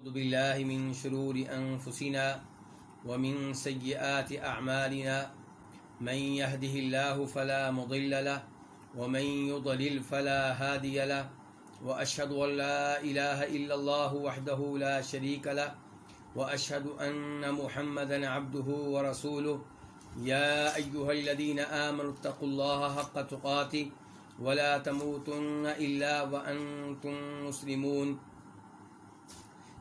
أعوذ بالله من شرور أنفسنا ومن سيئات أعمالنا. من يهده الله فلا مضل له، ومن يضلل فلا هادي له. وأشهد أن لا إله إلا الله وحده لا شريك له. وأشهد أن محمدا عبده ورسوله. يا أيها الذين آمنوا اتقوا الله حق تقاته ولا تموتن إلا وأنتم مسلمون.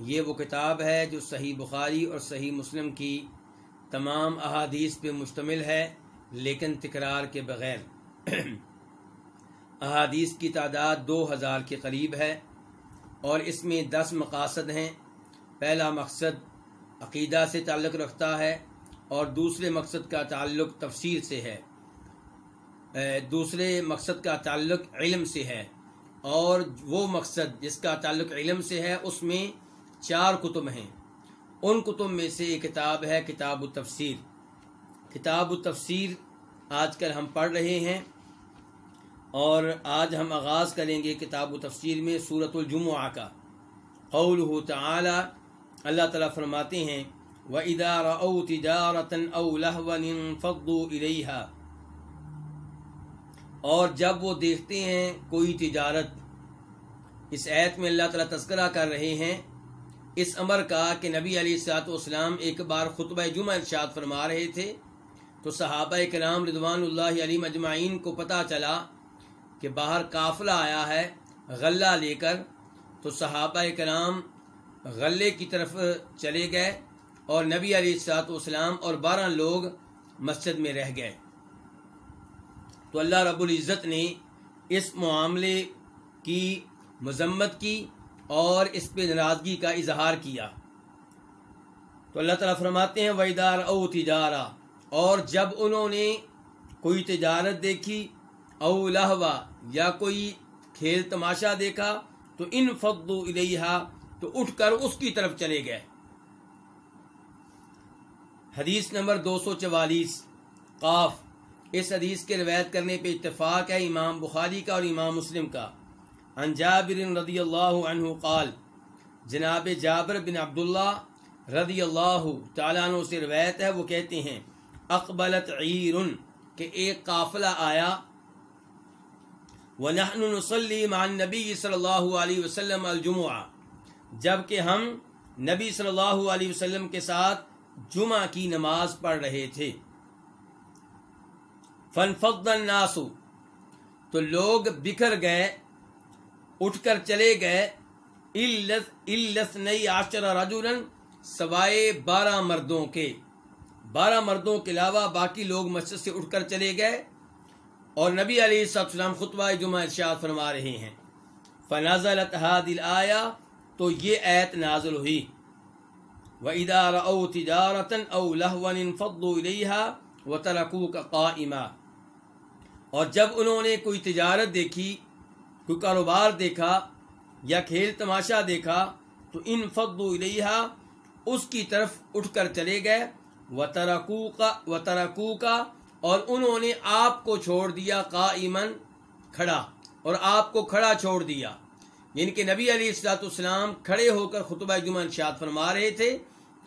یہ وہ کتاب ہے جو صحیح بخاری اور صحیح مسلم کی تمام احادیث پہ مشتمل ہے، لیکن تکرار کے بغیر۔ احادیث کی تعداد دو ہزار کے قریب ہے اور اس میں دس مقاصد ہیں۔ پہلا مقصد عقیدہ سے تعلق رکھتا ہے اور دوسرے مقصد کا تعلق تفسیر سے ہے۔ دوسرے مقصد کا تعلق علم سے ہے اور وہ مقصد جس کا تعلق علم سے ہے، اس میں چار کتب ہیں۔ ان کتب میں سے ایک کتاب ہے کتاب التفسیر۔ کتاب التفسیر آج کل ہم پڑھ رہے ہیں اور آج ہم آغاز کریں گے کتاب التفسیر میں صورت الجمعہ کا۔ قول تعالی اللہ تعالیٰ فرماتے ہیں و ادار او تجارتن او فقو ارحا اور جب وہ دیکھتے ہیں کوئی تجارت، اس عید میں اللہ تعالیٰ تذکرہ کر رہے ہیں اس امر کا کہ نبی علی سات اسلام ایک بار خطبہ جمعہ ارشاد فرما رہے تھے، تو صحابہ کرام رضوان اللہ علی مجمعین کو پتہ چلا کہ باہر قافلہ آیا ہے، غلہ لے کر، تو صحابہ کرام غلے کی طرف چلے گئے اور نبی علی سات اسلام اور بارہ لوگ مسجد میں رہ گئے۔ تو اللہ رب العزت نے اس معاملے کی مذمت کی اور اس پہ ناراضگی کا اظہار کیا۔ تو اللہ تعالیٰ فرماتے ہیں ویدار او تجارہ اور جب انہوں نے کوئی تجارت دیکھی او لہوا یا کوئی کھیل تماشا دیکھا، تو ان فقدو الیہا تو اٹھ کر اس کی طرف چلے گئے۔ حدیث نمبر دو سو چوالیس، قاف، اس حدیث کے روایت کرنے پہ اتفاق ہے امام بخاری کا اور امام مسلم کا۔ عن جابر رضی اللہ عنہ قال، جناب جابر بن عبداللہ رضی اللہ تعالیٰ عنہ سے روایت ہے، وہ کہتے ہیں، اقبلت عیر کہ ایک قافلہ آیا، ونحن نصلی مع النبی صلی اللہ علیہ وسلم الجمعہ جبکہ ہم نبی صلی اللہ علیہ وسلم کے ساتھ جمعہ کی نماز پڑھ رہے تھے۔ فنفض الناس، تو لوگ بکھر گئے اٹھ کر چلے گئے۔ الس نئی آشر رجولن سوائے بارہ مردوں کے۔ بارہ مردوں کے علاوہ باقی لوگ مسجد سے اٹھ کر چلے گئے اور نبی علیہ السلام خطبہ جمعہ ارشاد فرما رہے ہیں۔ فنازل دل آیا تو یہ ایت نازل ہوئی۔ و ادار او تجارتن او لہون فضو الیہا و ترکو کا قائمہ اور جب انہوں نے کوئی تجارت دیکھی کوئی کاروبار دیکھا یا کھیل تماشا دیکھا تو ان فضو الیہا، اس کی طرف اٹھ کر چلے گئے۔ و ترکو کا و کا اور انہوں نے آپ کو چھوڑ دیا قائمن کھڑا، اور آپ کو کھڑا چھوڑ دیا۔ یعنی کہ نبی علی السلاۃ السلام کھڑے ہو کر خطبہ جمعہ انشاد فرما رہے تھے،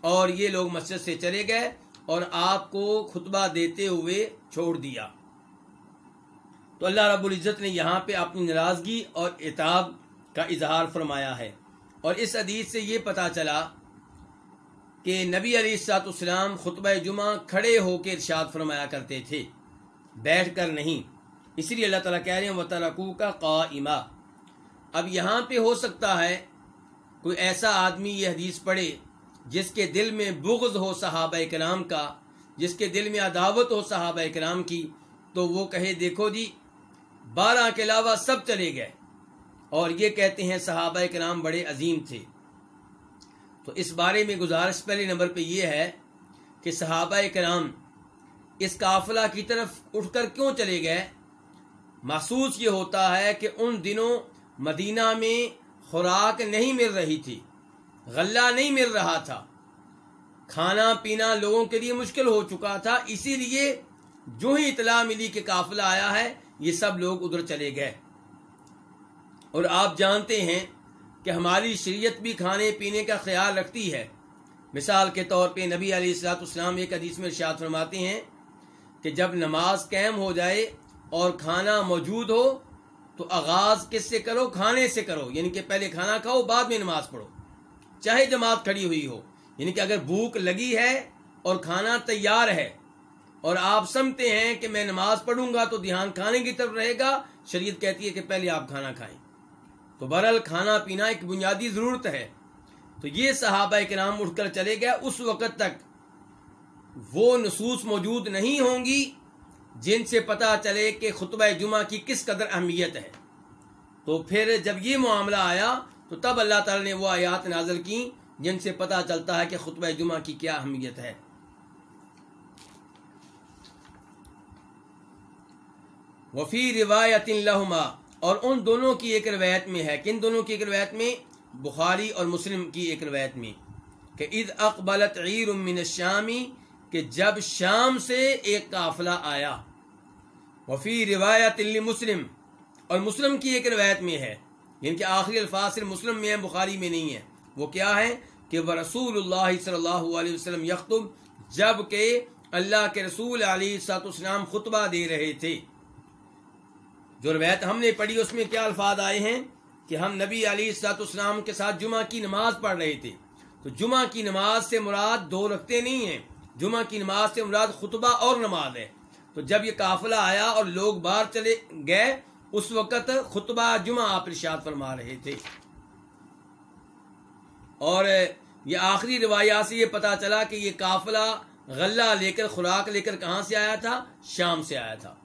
اور یہ لوگ مسجد سے چلے گئے، اور آپ کو خطبہ دیتے ہوئے چھوڑ دیا۔ تو اللہ رب العزت نے یہاں پہ اپنی ناراضگی اور اعتاب کا اظہار فرمایا ہے۔ اور اس حدیث سے یہ پتا چلا کہ نبی علی السلاط اسلام خطبہ جمعہ کھڑے ہو کے ارشاد فرمایا کرتے تھے۔ بیٹھ کر نہیں، اس لیے اللہ تعالیٰ کہہ رہے ہیں وطرقو کا قائمہ اب یہاں پہ ہو سکتا ہے، کوئی ایسا آدمی یہ حدیث پڑھے جس کے دل میں بغض ہو صحابہ کرام کا، جس کے دل میں عداوت ہو صحابہ کرام کی، تو وہ کہے، دیکھو جی بارہ کے علاوہ سب چلے گئے۔ اور یہ کہتے ہیں صحابہ کرام بڑے عظیم تھے۔ تو اس بارے میں گزارش پہلے نمبر پہ یہ ہے کہ صحابہ کرام اس قافلہ کی طرف اٹھ کر کیوں چلے گئے؟ محسوس یہ ہوتا ہے کہ ان دنوں مدینہ میں خوراک نہیں مل رہی تھی، غلہ نہیں مل رہا تھا۔ کھانا پینا لوگوں کے لیے مشکل ہو چکا تھا، اسی لیے جو ہی اطلاع ملی کہ قافلہ آیا ہے یہ سب لوگ ادھر چلے گئے۔ اور آپ جانتے ہیں کہ ہماری شریعت بھی کھانے پینے کا خیال رکھتی ہے۔ مثال کے طور پہ نبی علیہ السلاط اسلام ایک حدیث میں ارشاد فرماتے ہیں کہ جب نماز قائم ہو جائے اور کھانا موجود ہو تو آغاز کس سے کرو؟ کھانے سے کرو۔ یعنی کہ پہلے کھانا کھاؤ، بعد میں نماز پڑھو۔ چاہے جماعت کھڑی ہوئی ہو یعنی کہ اگر بھوک لگی ہے اور کھانا تیار ہے اور آپ سمتے ہیں کہ میں نماز پڑھوں گا تو دھیان کھانے کی طرف رہے گا۔ شریعت کہتی ہے کہ پہلے آپ کھانا کھائیں۔ تو برل کھانا پینا ایک بنیادی ضرورت ہے۔ تو یہ صحابہ کے نام اٹھ کر چلے گئے۔ اس وقت تک وہ نصوص موجود نہیں ہوں گی جن سے پتا چلے کہ خطبہ جمعہ کی کس قدر اہمیت ہے۔ تو پھر جب یہ معاملہ آیا تو تب اللہ تعالی نے وہ آیات نازل کی جن سے پتا چلتا ہے کہ خطبہ جمعہ کی کیا اہمیت ہے۔ وفی روایت لہما، اور ان دونوں کی ایک روایت میں ہے۔ کن دونوں کی ایک روایت میں؟ بخاری اور مسلم کی ایک روایت میں۔ کہ عید اقبالت عیر من الشامی کہ جب شام سے ایک قافلہ آیا۔ وفی روایت مسلم اور مسلم کی ایک روایت میں ہے۔ یعنی کہ آخری الفاظ صرف مسلم میں ہے بخاری میں نہیں ہے۔ وہ کیا ہے؟ کہ وہ رسول اللہ صلی اللہ علیہ وسلم یختب جبکہ اللہ کے رسول علی سات اسلام خطبہ دے رہے تھے۔ جو روایت ہم نے پڑھی، اس میں کیا الفاظ آئے ہیں کہ ہم نبی علی سات اسلام کے ساتھ جمعہ کی نماز پڑھ رہے تھے۔ تو جمعہ کی نماز سے مراد دو رکھتے نہیں ہیں۔ جمعہ کی نماز سے مراد خطبہ اور نماز ہے۔ تو جب یہ قافلہ آیا اور لوگ باہر چلے گئے، اس وقت خطبہ جمعہ آپ ارشاد فرما رہے تھے۔ اور یہ آخری روایات سے یہ پتا چلا کہ یہ قافلہ غلہ لے کر، خوراک لے کر کہاں سے آیا تھا؟ شام سے آیا تھا۔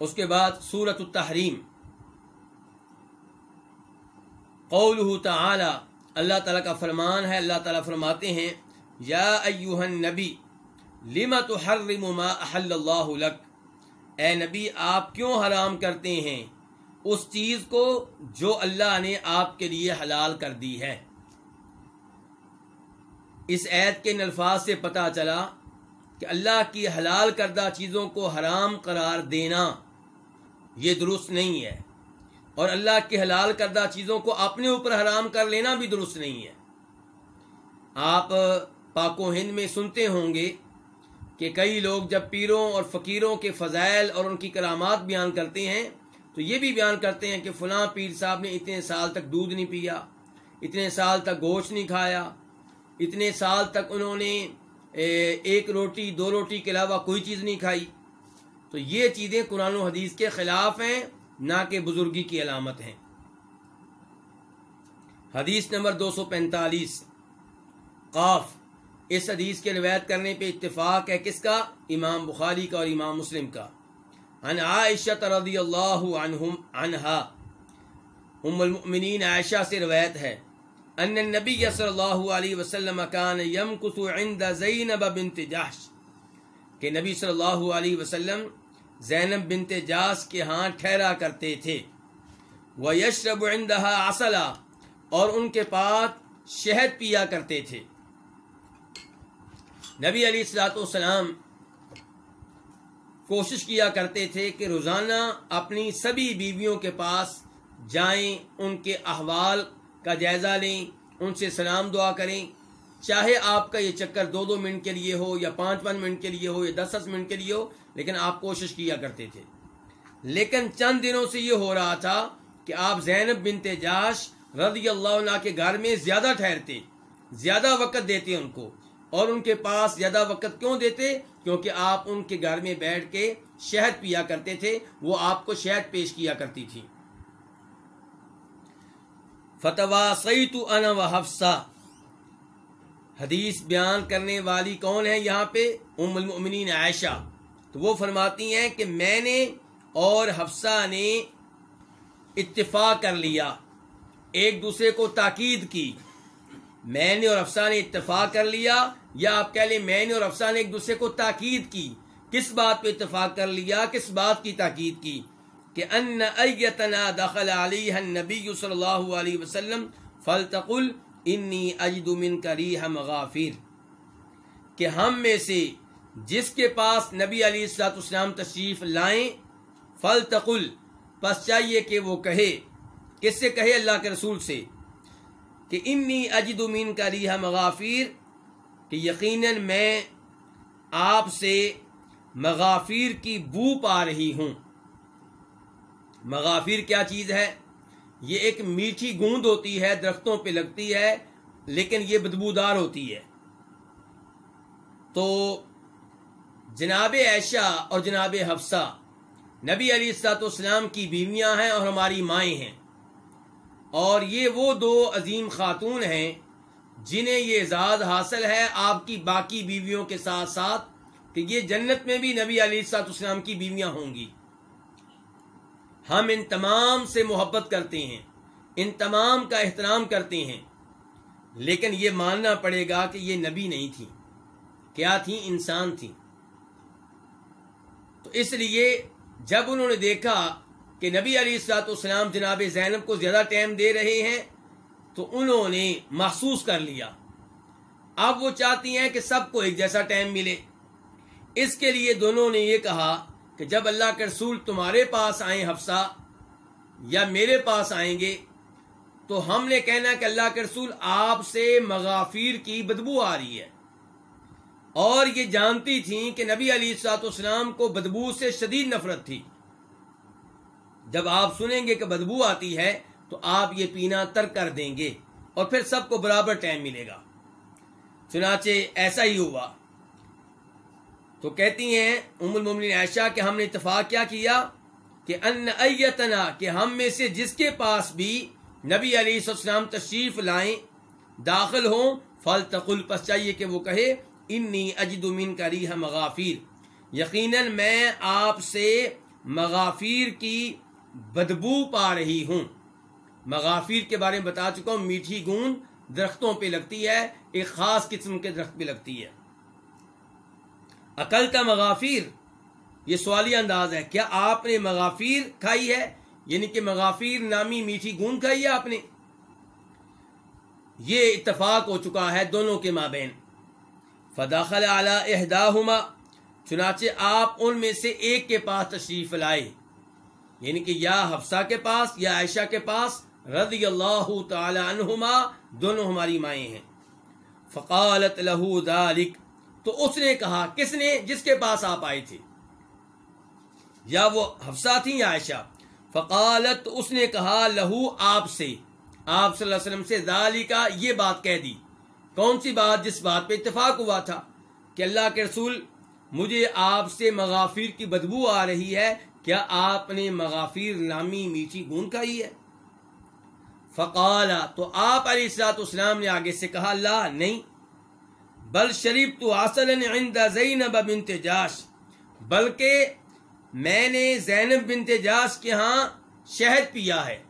اس کے بعد سورت التحریم۔ قول تعالی، اللہ تعالیٰ کا فرمان ہے، اللہ تعالیٰ فرماتے ہیں، یا ایوہ النبی لما تحرم ما احل اللہ لک؟ اے نبی، آپ کیوں حرام کرتے ہیں؟ اس چیز کو جو اللہ نے آپ کے لیے حلال کر دی ہے۔ اس عید کے نلفاظ سے پتا چلا کہ اللہ کی حلال کردہ چیزوں کو حرام قرار دینا۔ یہ درست نہیں ہے۔ اور اللہ کے حلال کردہ چیزوں کو اپنے اوپر حرام کر لینا بھی درست نہیں ہے۔ آپ پاک و ہند میں سنتے ہوں گے کہ کئی لوگ جب پیروں اور فقیروں کے فضائل اور ان کی کرامات بیان کرتے ہیں، تو یہ بھی بیان کرتے ہیں کہ فلاں پیر صاحب نے اتنے سال تک دودھ نہیں پیا، اتنے سال تک گوشت نہیں کھایا، اتنے سال تک انہوں نے ایک روٹی، دو روٹی کے علاوہ کوئی چیز نہیں کھائی۔ تو یہ چیزیں قرآن و حدیث کے خلاف ہیں، نہ کہ بزرگی کی علامت ہیں۔ حدیث نمبر دو سو پینتالیس۔ قاف۔ اس حدیث کے روایت کرنے پہ اتفاق ہے کس کا؟ امام بخاری کا اور امام مسلم کا۔ عن عائشہ رضی اللہ عنہم عنہا۔ ام المؤمنین عائشہ سے روایت ہے۔ ان النبی صلی اللہ علیہ وسلم کان یمکث عند زینب بنت جحش۔ کہ نبی صلی اللہ علیہ وسلم زینب بنت جاس کے ہاں ٹھہرا کرتے تھے۔ وہ یشرب عندها اصلا اور ان کے پاس شہد پیا کرتے تھے۔ نبی علی السلاۃ والسلام کوشش کیا کرتے تھے کہ روزانہ اپنی سبھی بیویوں کے پاس جائیں، ان کے احوال کا جائزہ لیں، ان سے سلام دعا کریں۔ چاہے آپ کا یہ چکر دو دو منٹ کے لیے ہو یا پانچ پانچ منٹ کے لیے ہو یا دس دس منٹ کے لیے ہو، لیکن آپ کوشش کیا کرتے تھے۔ لیکن چند دنوں سے یہ ہو رہا تھا کہ آپ زینب بن تجاش رضی اللہ عنہ کے گھر میں زیادہ ٹھہرتے، زیادہ وقت دیتے ان کو۔ اور ان کے پاس زیادہ وقت کیوں دیتے؟ کیونکہ آپ ان کے گھر میں بیٹھ کے شہد پیا کرتے تھے، وہ آپ کو شہد پیش کیا کرتی تھی فتوا سعید ان و حفصہ حدیث بیان کرنے والی کون ہے یہاں پہ؟ ام المؤمنین عائشہ۔ تو وہ فرماتی ہیں کہ میں نے اور حفصہ نے اتفاق کر لیا، ایک دوسرے کو تاکید کی۔ میں نے اور افسا نے اتفاق کر لیا، یا آپ کہہ لیں میں نے اور افسا نے ایک دوسرے کو تاکید کی۔ کس بات پہ اتفاق کر لیا؟ کس بات کی تاکید کی؟ کہ ان ایتنا دخل علیہ النبی صلی اللہ علیہ وسلم فلتقل انی اجد من کریہ مغافیر کہ ہم میں سے جس کے پاس نبی علی السلاط اسلام تشریف لائیں، فلتقل، پس چاہیے کہ وہ کہے۔ کس سے کہے؟ اللہ کے رسول سے۔ کہ انی اجد مین کا ریحا مغافیر کہ یقیناً میں آپ سے مغافیر کی بو پا رہی ہوں۔ مغافیر کیا چیز ہے؟ یہ ایک میٹھی گوند ہوتی ہے، درختوں پہ لگتی ہے، لیکن یہ بدبودار ہوتی ہے۔ تو جناب عائشہ اور جناب حفصہ، نبی علی السلاط اسلام کی بیویاں ہیں اور ہماری مائیں ہیں۔ اور یہ وہ دو عظیم خاتون ہیں جنہیں یہ اعزاز حاصل ہے آپ کی باقی بیویوں کے ساتھ ساتھ کہ یہ جنت میں بھی نبی علی سات اسلام کی بیویاں ہوں گی۔ ہم ان تمام سے محبت کرتے ہیں، ان تمام کا احترام کرتے ہیں۔ لیکن یہ ماننا پڑے گا کہ یہ نبی نہیں تھی کیا تھی انسان تھی تو اس لیے جب انہوں نے دیکھا کہ نبی علی السلاط اسلام جناب زینب کو زیادہ ٹائم دے رہے ہیں، تو انہوں نے محسوس کر لیا۔ اب وہ چاہتی ہیں کہ سب کو ایک جیسا ٹائم ملے۔ اس کے لیے دونوں نے یہ کہا کہ جب اللہ کے رسول تمہارے پاس آئیں حفصہ یا میرے پاس آئیں گے، تو ہم نے کہنا کہ اللہ کے رسول آپ سے مغافیر کی بدبو آ رہی ہے۔ اور یہ جانتی تھیں کہ نبی علی سات اسلام کو بدبو سے شدید نفرت تھی۔ جب آپ سنیں گے کہ بدبو آتی ہے، تو آپ یہ پینا تر کر دیں گے اور پھر سب کو برابر ٹائم ملے گا۔ چنانچہ ایسا ہی ہوا۔ تو کہتی ہیں، ام المومنین عائشہ، کہ ہم نے اتفاق کیا کیا؟ کہ ان ایتنا، کہ ہم میں سے جس کے پاس بھی نبی علیہ السلام تشریف لائیں، داخل ہوں فل تقل پس چاہیے کہ وہ کہے، انی اجد من کا ریح مغافیر۔ یقیناً میں آپ سے مغافیر کی بدبو پا رہی ہوں۔ مغافیر کے بارے میں بتا چکا ہوں، میٹھی گوند درختوں پہ لگتی ہے، ایک خاص قسم کے درخت پہ لگتی ہے۔ عقل کا مغافیر۔ یہ سوالی انداز ہے، کیا آپ نے مغافیر کھائی ہے؟ یعنی کہ مغافیر نامی میٹھی گوند کھائی ہے آپ نے؟ یہ اتفاق ہو چکا ہے دونوں کے مابین۔ فداخل اعلی احداہما، چنانچہ آپ ان میں سے ایک کے پاس تشریف لائے۔ یعنی کہ یا حفصہ کے پاس یا عائشہ کے پاس رضی اللہ تعالی عنہما دونوں ہماری مائیں ہیں۔ فقالت لہو ذالک تو اس نے کہا، کس نے؟ جس کے پاس آپ آئے تھے یا وہ حفصہ تھی یا عائشہ؟ فقالت، اس نے کہا، لہو آپ سے۔ آپ صلی اللہ علیہ وسلم سے ذالکا یہ بات کہہ دی۔ کون سی بات؟ جس بات پہ اتفاق ہوا تھا کہ اللہ کے رسول، مجھے آپ سے مغافیر کی بدبو آ رہی ہے، کیا آپ نے مغافیر نامی میٹھی گون کھائی ہے؟ فقالا، تو آپ علیہ السلاط اسلام نے آگے سے کہا اللہ نہیں۔ بل شریف تو آسل عند زینب بنت جاش۔ بلکہ میں نے زینب بنت جاش کے ہاں شہد پیا ہے۔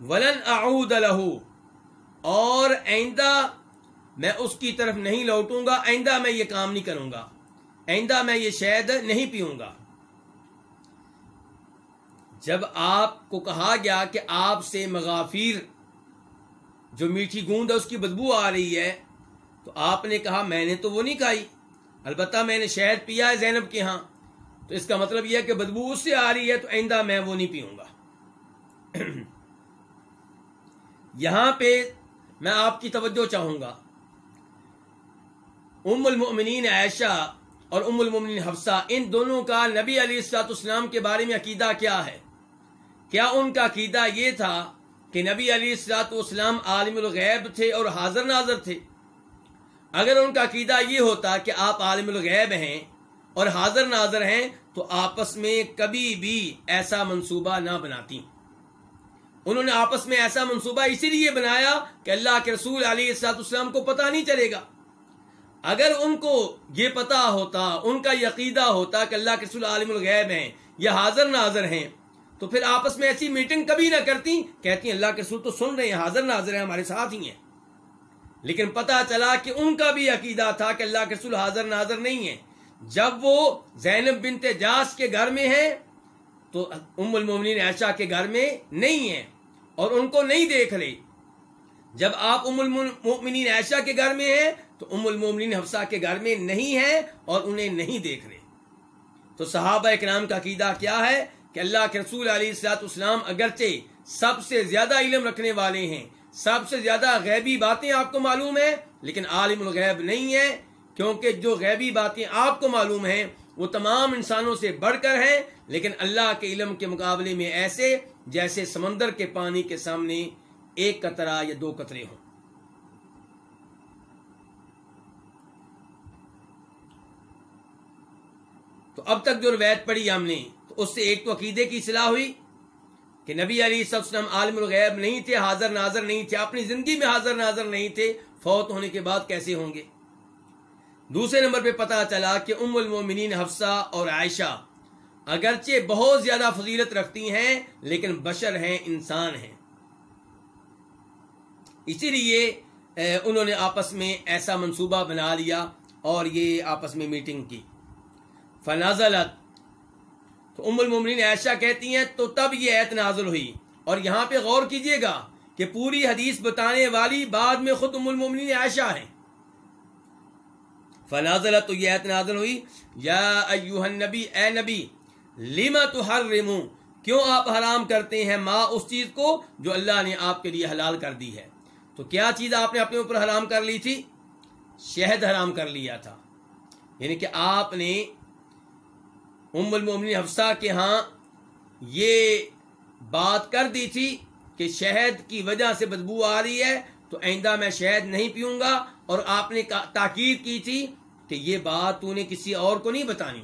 ولن اعود لہو۔ اور آئندہ میں اس کی طرف نہیں لوٹوں گا، آئندہ میں یہ کام نہیں کروں گا۔ آئندہ میں یہ شہد نہیں پیوں گا۔ جب آپ کو کہا گیا کہ آپ سے مغافیر جو میٹھی گوند ہے، اس کی بدبو آ رہی ہے تو آپ نے کہا میں نے تو وہ نہیں کھائی۔ البتہ میں نے شہد پیا ہے زینب کے ہاں۔ تو اس کا مطلب یہ ہے کہ بدبو اس سے آ رہی ہے تو آئندہ میں وہ نہیں پیوں گا۔ یہاں پہ میں آپ کی توجہ چاہوں گا۔ ام المؤمنین عائشہ اور ام المؤمنین حفصہ، ان دونوں کا نبی علی السلاط اسلام کے بارے میں عقیدہ کیا ہے؟ کیا ان کا عقیدہ یہ تھا کہ نبی علی السلاط والسلام عالم الغیب تھے اور حاضر ناظر تھے؟ اگر ان کا عقیدہ یہ ہوتا کہ آپ عالم الغیب ہیں اور حاضر ناظر ہیں، تو آپس میں کبھی بھی ایسا منصوبہ نہ بناتی۔ انہوں نے آپس میں ایسا منصوبہ اسی لیے بنایا کہ اللہ کے رسول علیہ السلاط اسلام کو پتہ نہیں چلے گا۔ اگر ان کو یہ پتا ہوتا، ان کا یقیدہ ہوتا کہ اللہ کے رسول عالم الغیب ہیں یا حاضر ناظر ہیں، تو پھر آپس میں ایسی میٹنگ کبھی نہ کرتی، کہتی ہیں اللہ کے رسول تو سن رہے ہیں، حاضر ناظر ہیں، ہمارے ساتھ ہی ہیں۔ لیکن پتا چلا کہ ان کا بھی عقیدہ تھا کہ اللہ کے رسول حاضر ناظر نہیں ہے جب وہ زینب بنت جاس کے گھر میں ہیں، تو ام المومنین عائشہ کے گھر میں نہیں ہیں اور ان کو نہیں دیکھ رہے۔ جب آپ ام المومنین عائشہ کے گھر میں ہیں، تو ام المومنین حفصہ کے گھر میں نہیں ہیں اور انہیں نہیں دیکھ رہے۔ تو صحابہ اکرام کا عقیدہ کیا ہے کہ اللہ کے رسول علیہ السلاط اسلام اگرچہ سب سے زیادہ علم رکھنے والے ہیں سب سے زیادہ غیبی باتیں آپ کو معلوم ہیں، لیکن عالم الغیب نہیں ہے کیونکہ جو غیبی باتیں آپ کو معلوم ہیں، وہ تمام انسانوں سے بڑھ کر ہیں، لیکن اللہ کے علم کے مقابلے میں ایسے، جیسے سمندر کے پانی کے سامنے ایک قطرہ یا دو قطرے ہوں۔ تو اب تک جو روایت پڑھی ہم نے، تو اس سے ایک تو عقیدے کی اصلاح ہوئی کہ نبی علی وسلم عالم الغیب نہیں تھے، حاضر ناظر نہیں تھے، اپنی زندگی میں حاضر ناظر نہیں تھے، فوت ہونے کے بعد کیسے ہوں گے؟ دوسرے نمبر پہ پتا چلا کہ ام المومنین حفصہ اور عائشہ اگرچہ بہت زیادہ فضیلت رکھتی ہیں، لیکن بشر ہیں، انسان ہیں۔ اسی لیے انہوں نے آپس میں ایسا منصوبہ بنا لیا اور یہ آپس میں میٹنگ کی۔ فنازلت ام المومنین عائشہ کہتی ہیں، تو تب یہ ایت نازل ہوئی۔ اور یہاں پہ غور کیجیے گا کہ پوری حدیث بتانے والی بعد میں خود ام المومنین عائشہ ہیں۔ فنازلت، تو یہ ایت نازل ہوئی۔ یا ایوہ النبی، اے نبی لما تحرمو؟ کیوں آپ حرام کرتے ہیں ما اس چیز کو جو اللہ نے آپ کے لیے حلال کر دی ہے؟ تو کیا چیز آپ نے اپنے اوپر حرام کر لی تھی؟ شہد حرام کر لیا تھا۔ یعنی کہ آپ نے ام المومنین حفصہ کے ہاں یہ بات کر دی تھی کہ شہد کی وجہ سے بدبو آ رہی ہے، تو آئندہ میں شہد نہیں پیوں گا، اور آپ نے تاکید کی تھی کہ یہ بات تو نے کسی اور کو نہیں بتانی۔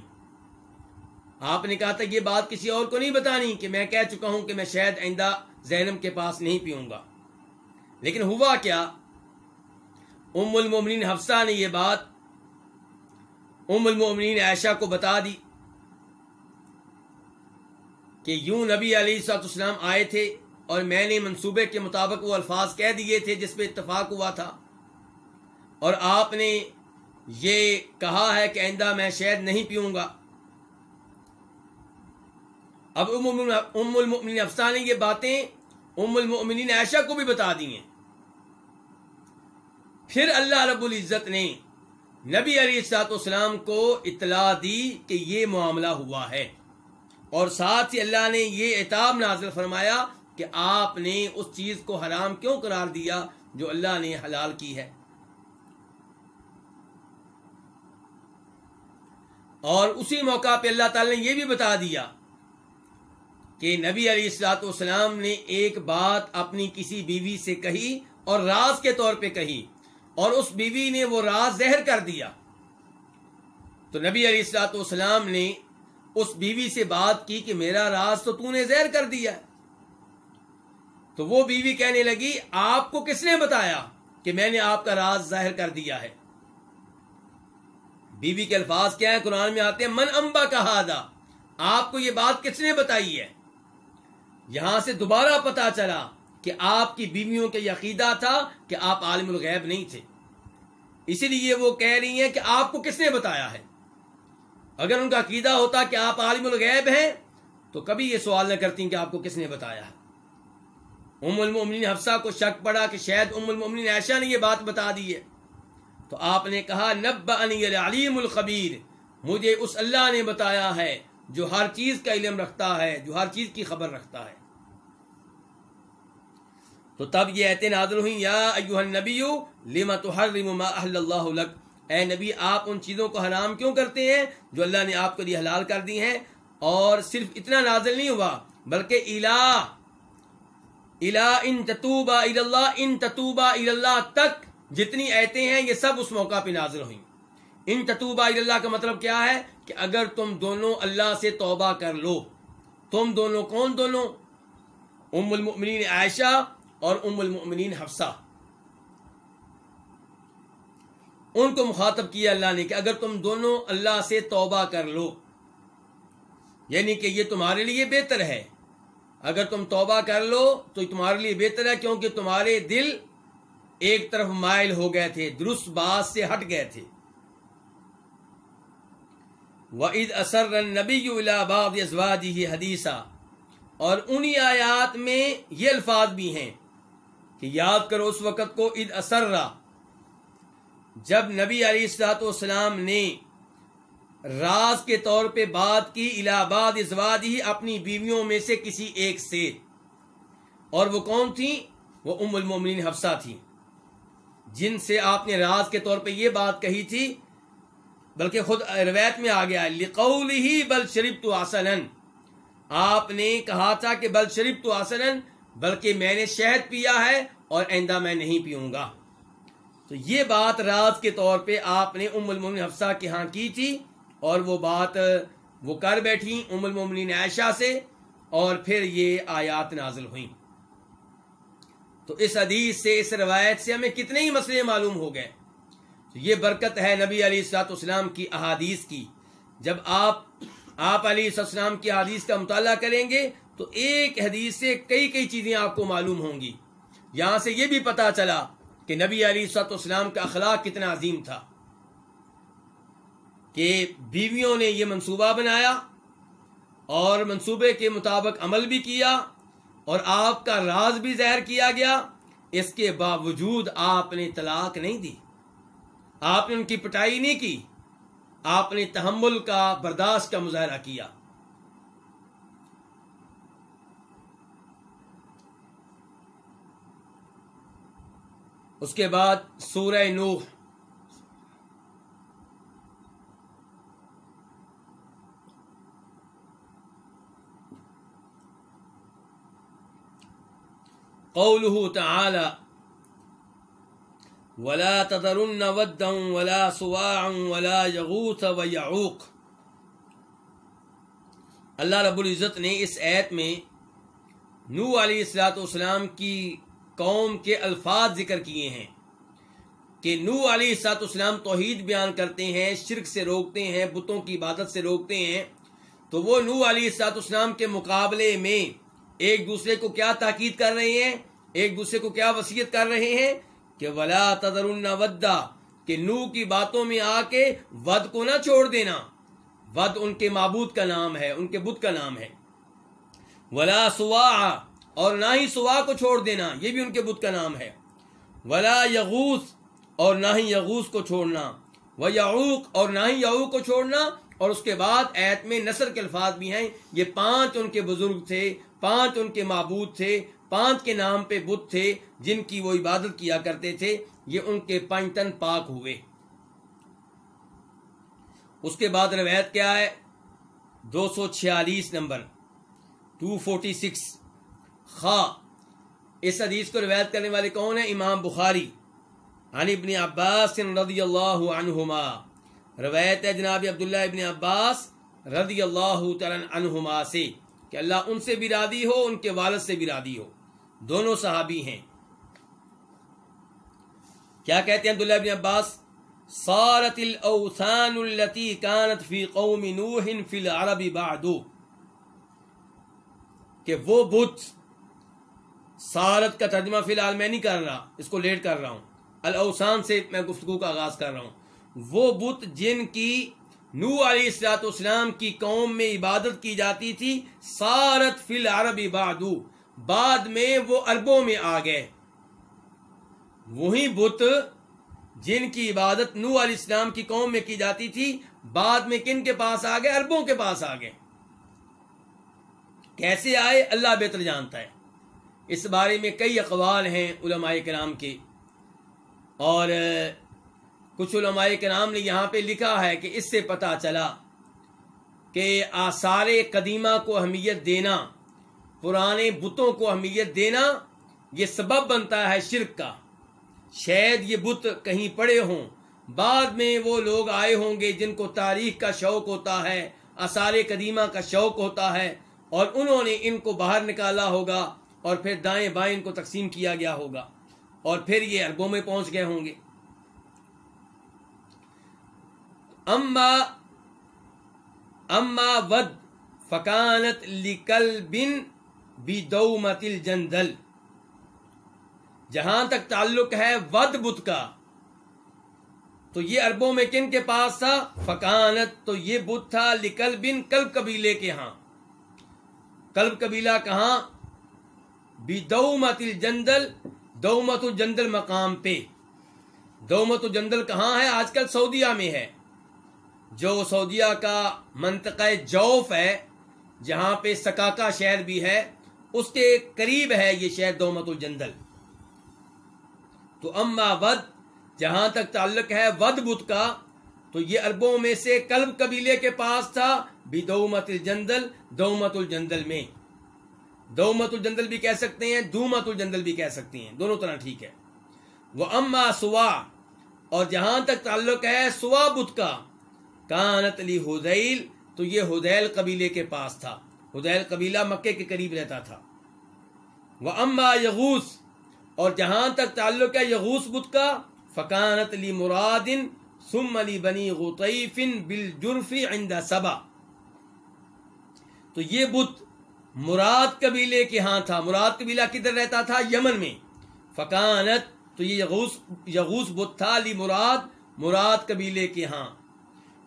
آپ نے کہا تھا یہ بات کسی اور کو نہیں بتانی کہ میں کہہ چکا ہوں کہ میں شہد آئندہ زینم کے پاس نہیں پیوں گا۔ لیکن ہوا کیا؟ ام المومنین حفصہ نے یہ بات ام المومنین عائشہ کو بتا دی۔ کہ یوں نبی علی سات اسلام آئے تھے اور میں نے منصوبے کے مطابق وہ الفاظ کہہ دیے تھے جس پہ اتفاق ہوا تھا۔ اور آپ نے یہ کہا ہے کہ آئندہ میں شہد نہیں پیوں گا۔ اب ام المؤمنین افسا نے یہ باتیں ام المؤمنین عائشہ کو بھی بتا دی ہیں۔ پھر اللہ رب العزت نے نبی علی سات اسلام کو اطلاع دی کہ یہ معاملہ ہوا ہے۔ اور ساتھ ہی اللہ نے یہ اعتاب نازل فرمایا کہ آپ نے اس چیز کو حرام کیوں قرار دیا جو اللہ نے حلال کی ہے۔ اور اسی موقع پہ اللہ تعالی نے یہ بھی بتا دیا کہ نبی علی السلاط والسلام نے ایک بات اپنی کسی بیوی سے کہی اور راز کے طور پہ کہی اور اس بیوی نے وہ راز زہر کر دیا۔ تو نبی علی السلاط والسلام نے اس بیوی سے بات کی کہ میرا راز تو تو نے زہر کر دیا تو وہ بیوی کہنے لگی، آپ کو کس نے بتایا کہ میں نے آپ کا راز ظاہر کر دیا ہے؟ بیوی کے الفاظ کیا ہے قرآن میں آتے ہیں، من امبا کا ہادا آپ کو یہ بات کس نے بتائی ہے؟ یہاں سے دوبارہ پتا چلا کہ آپ کی بیویوں کے عقیدہ تھا کہ آپ عالم الغیب نہیں تھے۔ اسی لیے وہ کہہ رہی ہیں کہ آپ کو کس نے بتایا ہے؟ اگر ان کا عقیدہ ہوتا کہ آپ عالم الغیب ہیں، تو کبھی یہ سوال نہ کرتی کہ آپ کو کس نے بتایا۔ ام المومنین حفصہ کو شک پڑا کہ شاید ام المومنین عائشہ نے یہ بات بتا دی ہے۔ تو آپ نے کہا نب علیم الخبیر، مجھے اس اللہ نے بتایا ہے جو ہر چیز کا علم رکھتا ہے، جو ہر چیز کی خبر رکھتا ہے۔ تو تب یہ ایتے نازل ہوئی یا ایوہ النبی لما تحرم ما احل اللہ لک؟ اے نبی، آپ ان چیزوں کو حرام کیوں کرتے ہیں جو اللہ نے آپ کے لیے حلال کر دی ہیں؟ اور صرف اتنا نازل نہیں ہوا، بلکہ الا الا ان تتوبا اللہ ان تتوبا اللہ تک جتنی ایتیں ہیں، یہ سب اس موقع پہ نازل ہوئیں۔ ان تتوبا اللہ کا مطلب کیا ہے؟ کہ اگر تم دونوں اللہ سے توبہ کر لو، تم دونوں کون دونوں؟ ام المؤمنین عائشہ اور ام المؤمنین حفصہ۔ ان کو مخاطب کیا اللہ نے کہ اگر تم دونوں اللہ سے توبہ کر لو یعنی کہ یہ تمہارے لیے بہتر ہے۔ اگر تم توبہ کر لو تو تمہارے لیے بہتر ہے کیونکہ تمہارے دل ایک طرف مائل ہو گئے تھے، درست بات سے ہٹ گئے تھے۔ وعید اثر نبی الہباد ازواجی حدیثہ اور انہی آیات میں یہ الفاظ بھی ہیں کہ یاد کرو اس وقت کو عید اثر جب نبی علی السلاط والسلام نے راز کے طور پہ بات کی، الہ آباد ازواج ہی اپنی بیویوں میں سے کسی ایک سے، اور وہ کون تھی؟ وہ ام المومنین حفصہ تھی، جن سے آپ نے راز کے طور پہ یہ بات کہی تھی، بلکہ خود روایت میں آ گیا لقول ہی بل شریف تو آسن آپ نے کہا تھا کہ بل شریف تو آسن بلکہ میں نے شہد پیا ہے اور آئندہ میں نہیں پیوں گا۔ تو یہ بات راز کے طور پہ آپ نے ام المومن حفصہ کے ہاں کی تھی اور وہ بات، وہ کر بیٹھی ام المومنین عائشہ سے اور پھر یہ آیات نازل ہوئیں۔ تو اس حدیث سے، اس روایت سے ہمیں کتنے ہی مسئلے معلوم ہو گئے۔ تو یہ برکت ہے نبی علی السلاط اسلام کی احادیث کی۔ جب آپ آپ علی السلام کی حدیث کا مطالعہ کریں گے تو ایک حدیث سے کئی کئی چیزیں آپ کو معلوم ہوں گی۔ یہاں سے یہ بھی پتا چلا کہ نبی علی سط اسلام کا اخلاق کتنا عظیم تھا کہ بیویوں نے یہ منصوبہ بنایا اور منصوبے کے مطابق عمل بھی کیا اور آپ کا راز بھی ظاہر کیا گیا۔ اس کے باوجود آپ نے طلاق نہیں دی۔ آپ نے ان کی پٹائی نہیں کی۔ آپ نے تحمل کا برداشت کا مظاہرہ کیا۔ اس کے بعد سورہ نوح۔ قوله تعالى ولا تذرن ودا ولا سواعا ولا يغوث ويعوق۔ اللہ رب العزت نے اس ایت میں نو علیہ السلاۃ والسلام کی قوم کے الفاظ ذکر کیے ہیں کہ نو علی سات اسلام توحید بیان کرتے ہیں، شرک سے روکتے ہیں، بتوں کی عبادت سے روکتے ہیں۔ تو وہ نو علی سات اسلام کے مقابلے میں ایک دوسرے کو کیا تاکید کر رہے ہیں؟ ایک دوسرے کو کیا وسیعت کر رہے ہیں؟ کہ ولا تدر ودا، کہ نو کی باتوں میں آ کے ود کو نہ چھوڑ دینا۔ ود ان کے معبود کا نام ہے، ان کے بدھ کا نام ہے۔ ولا سوا اور نہ ہی سوا کو چھوڑ دینا، یہ بھی ان کے بت کا نام ہے۔ ولا یغوس اور نہ ہی یغوس کو چھوڑنا۔ وہ یعوق اور نہ ہی یعوق کو چھوڑنا۔ اور اس کے بعد ایت میں نثر کے الفاظ بھی ہیں۔ یہ پانچ ان کے بزرگ تھے، پانچ ان کے معبود تھے، پانچ کے نام پہ بت تھے جن کی وہ عبادت کیا کرتے تھے۔ یہ ان کے پنجتن پاک ہوئے۔ اس کے بعد روایت کیا ہے؟ دو سو چھیالیس نمبر۔ ٹو فورٹی سکس خا. اس حدیث کو روایت کرنے والے کون ہیں؟ امام بخاری. عن ابن عباس رضی اللہ عنہما. روایت ہے جناب عبداللہ ابن عباس رضی اللہ تعالی عنہما سے کہ اللہ ان سے بھی رادی ہو، ان کے والد سے بھی رادی ہو. دونوں صحابی ہیں. کیا کہتے ہیں عبداللہ ابن عباس؟ صارت الاوثان التي كانت في قوم نوح في العرب بعد کہ وہ بت سارت کا ترجمہ فی الحال میں نہیں کر رہا، اس کو لیٹ کر رہا ہوں۔ الاوسان سے میں گفتگو کا آغاز کر رہا ہوں۔ وہ بت جن کی نو علیہ السلاط اسلام کی قوم میں عبادت کی جاتی تھی، سارت فی العرب بادو بعد میں وہ اربوں میں آ گئے۔ وہی بت جن کی عبادت نو علیہ السلام کی قوم میں کی جاتی تھی، بعد میں کن کے پاس آ گئے؟ اربوں کے پاس آ گئے۔ کیسے آئے؟ اللہ بہتر جانتا ہے۔ اس بارے میں کئی اقوال ہیں علماء کرام کے۔ اور کچھ علماء کرام نے یہاں پہ لکھا ہے کہ اس سے پتہ چلا کہ آثار قدیمہ کو اہمیت دینا، پرانے بتوں کو اہمیت دینا، یہ سبب بنتا ہے شرک کا۔ شاید یہ بت کہیں پڑے ہوں، بعد میں وہ لوگ آئے ہوں گے جن کو تاریخ کا شوق ہوتا ہے، آثار قدیمہ کا شوق ہوتا ہے، اور انہوں نے ان کو باہر نکالا ہوگا۔ اور پھر دائیں بائیں ان کو تقسیم کیا گیا ہوگا اور پھر یہ اربوں میں پہنچ گئے ہوں گے۔ اما اما ود فکانت لکل بن بی دو متل جندل۔ جہاں تک تعلق ہے ود بت کا، تو یہ اربوں میں کن کے پاس تھا؟ فکانت، تو یہ بت تھا لکل بن کلب قبیلے کے ہاں۔ کلب قبیلہ کہاں؟ بھی دو الجندل دو مت الجندل مقام پہ۔ دو مت الجندل کہاں ہے؟ آج کل سعودیہ میں ہے۔ جو سعودیہ کا منطقہ جوف ہے، جہاں پہ سکاکا شہر بھی ہے، اس کے قریب ہے یہ شہر دومت الجندل۔ تو اما ود، جہاں تک تعلق ہے ود بت کا، تو یہ اربوں میں سے کلب قبیلے کے پاس تھا بھی دومت الجندل دومت الجندل میں۔ دومت الجندل بھی کہہ سکتے ہیں دومت الجندل بھی کہہ سکتے ہیں۔ دونوں طرح ٹھیک ہے۔ وہ اما سوا، اور جہاں تک تعلق ہے سوا بت کا، کانت علی ہدیل تو یہ ہدیل قبیلے کے پاس تھا۔ ہدیل قبیلہ مکے کے قریب رہتا تھا۔ وہ اما یغوس اور جہاں تک تعلق ہے یغوس بت کا، فکانت علی مرادن سم علی بنی غطیفن بالجرفی عند سبا۔ تو یہ بت مراد قبیلے کے ہاں تھا، مراد قبیلہ کدھر رہتا تھا؟ یمن میں۔ فکانت، تو یہ یغوس یغوس بت تھا علی مراد مراد قبیلے کے ہاں۔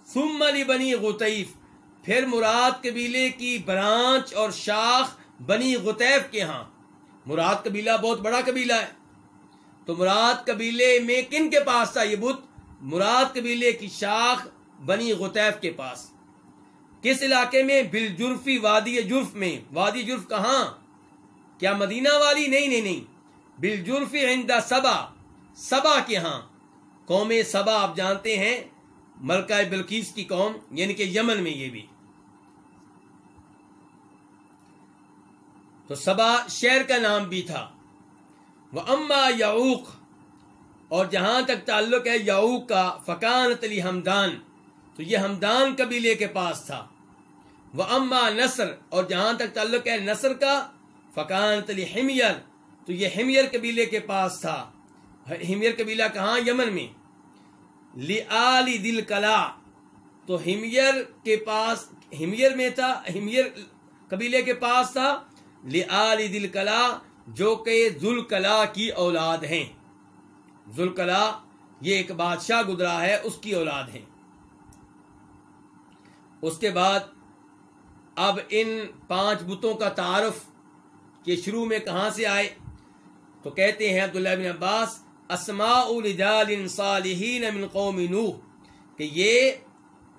ثم علی بنی غطیف، پھر مراد قبیلے کی برانچ اور شاخ بنی غطیف کے ہاں۔ مراد قبیلہ بہت بڑا قبیلہ ہے۔ تو مراد قبیلے میں کن کے پاس تھا یہ بت؟ مراد قبیلے کی شاخ بنی غطیف کے پاس۔ کس علاقے میں؟ بلجرفی، وادی جرف میں۔ وادی جرف کہاں؟ کیا مدینہ والی؟ نہیں نہیں نہیں۔ بلجرفی عند سبا۔ سبا کے ہاں۔ قوم سبا، آپ جانتے ہیں، ملکہ بلکیس کی قوم یعنی کہ یمن میں یہ بھی۔ تو سبا شہر کا نام بھی تھا۔ وہ اما یعوق، اور جہاں تک تعلق ہے، یعوق کا فقان تلی ہمدان تو یہ ہمدان قبیلے کے پاس تھا۔ وہ اما نصر، اور جہاں تک تعلق ہے نصر کا فقان تلی ہمیر تو یہ ہمیر قبیلے کے پاس تھا۔ ہمیر قبیلہ کہاں؟ یمن میں۔ لی دل کلا تو ہمیر کے پاس ہمیر میں تھا ہمیر قبیلے کے پاس تھا۔ لی دل کلا جو کہ ذل کلا کی اولاد ہیں۔ ذل کلا یہ ایک بادشاہ گزرا ہے، اس کی اولاد ہیں۔ اس کے بعد اب ان پانچ بتوں کا تعارف کے شروع میں کہاں سے آئے؟ تو کہتے ہیں عبداللہ بن عباس، اسماء رجال صالحین من قوم نوح کہ یہ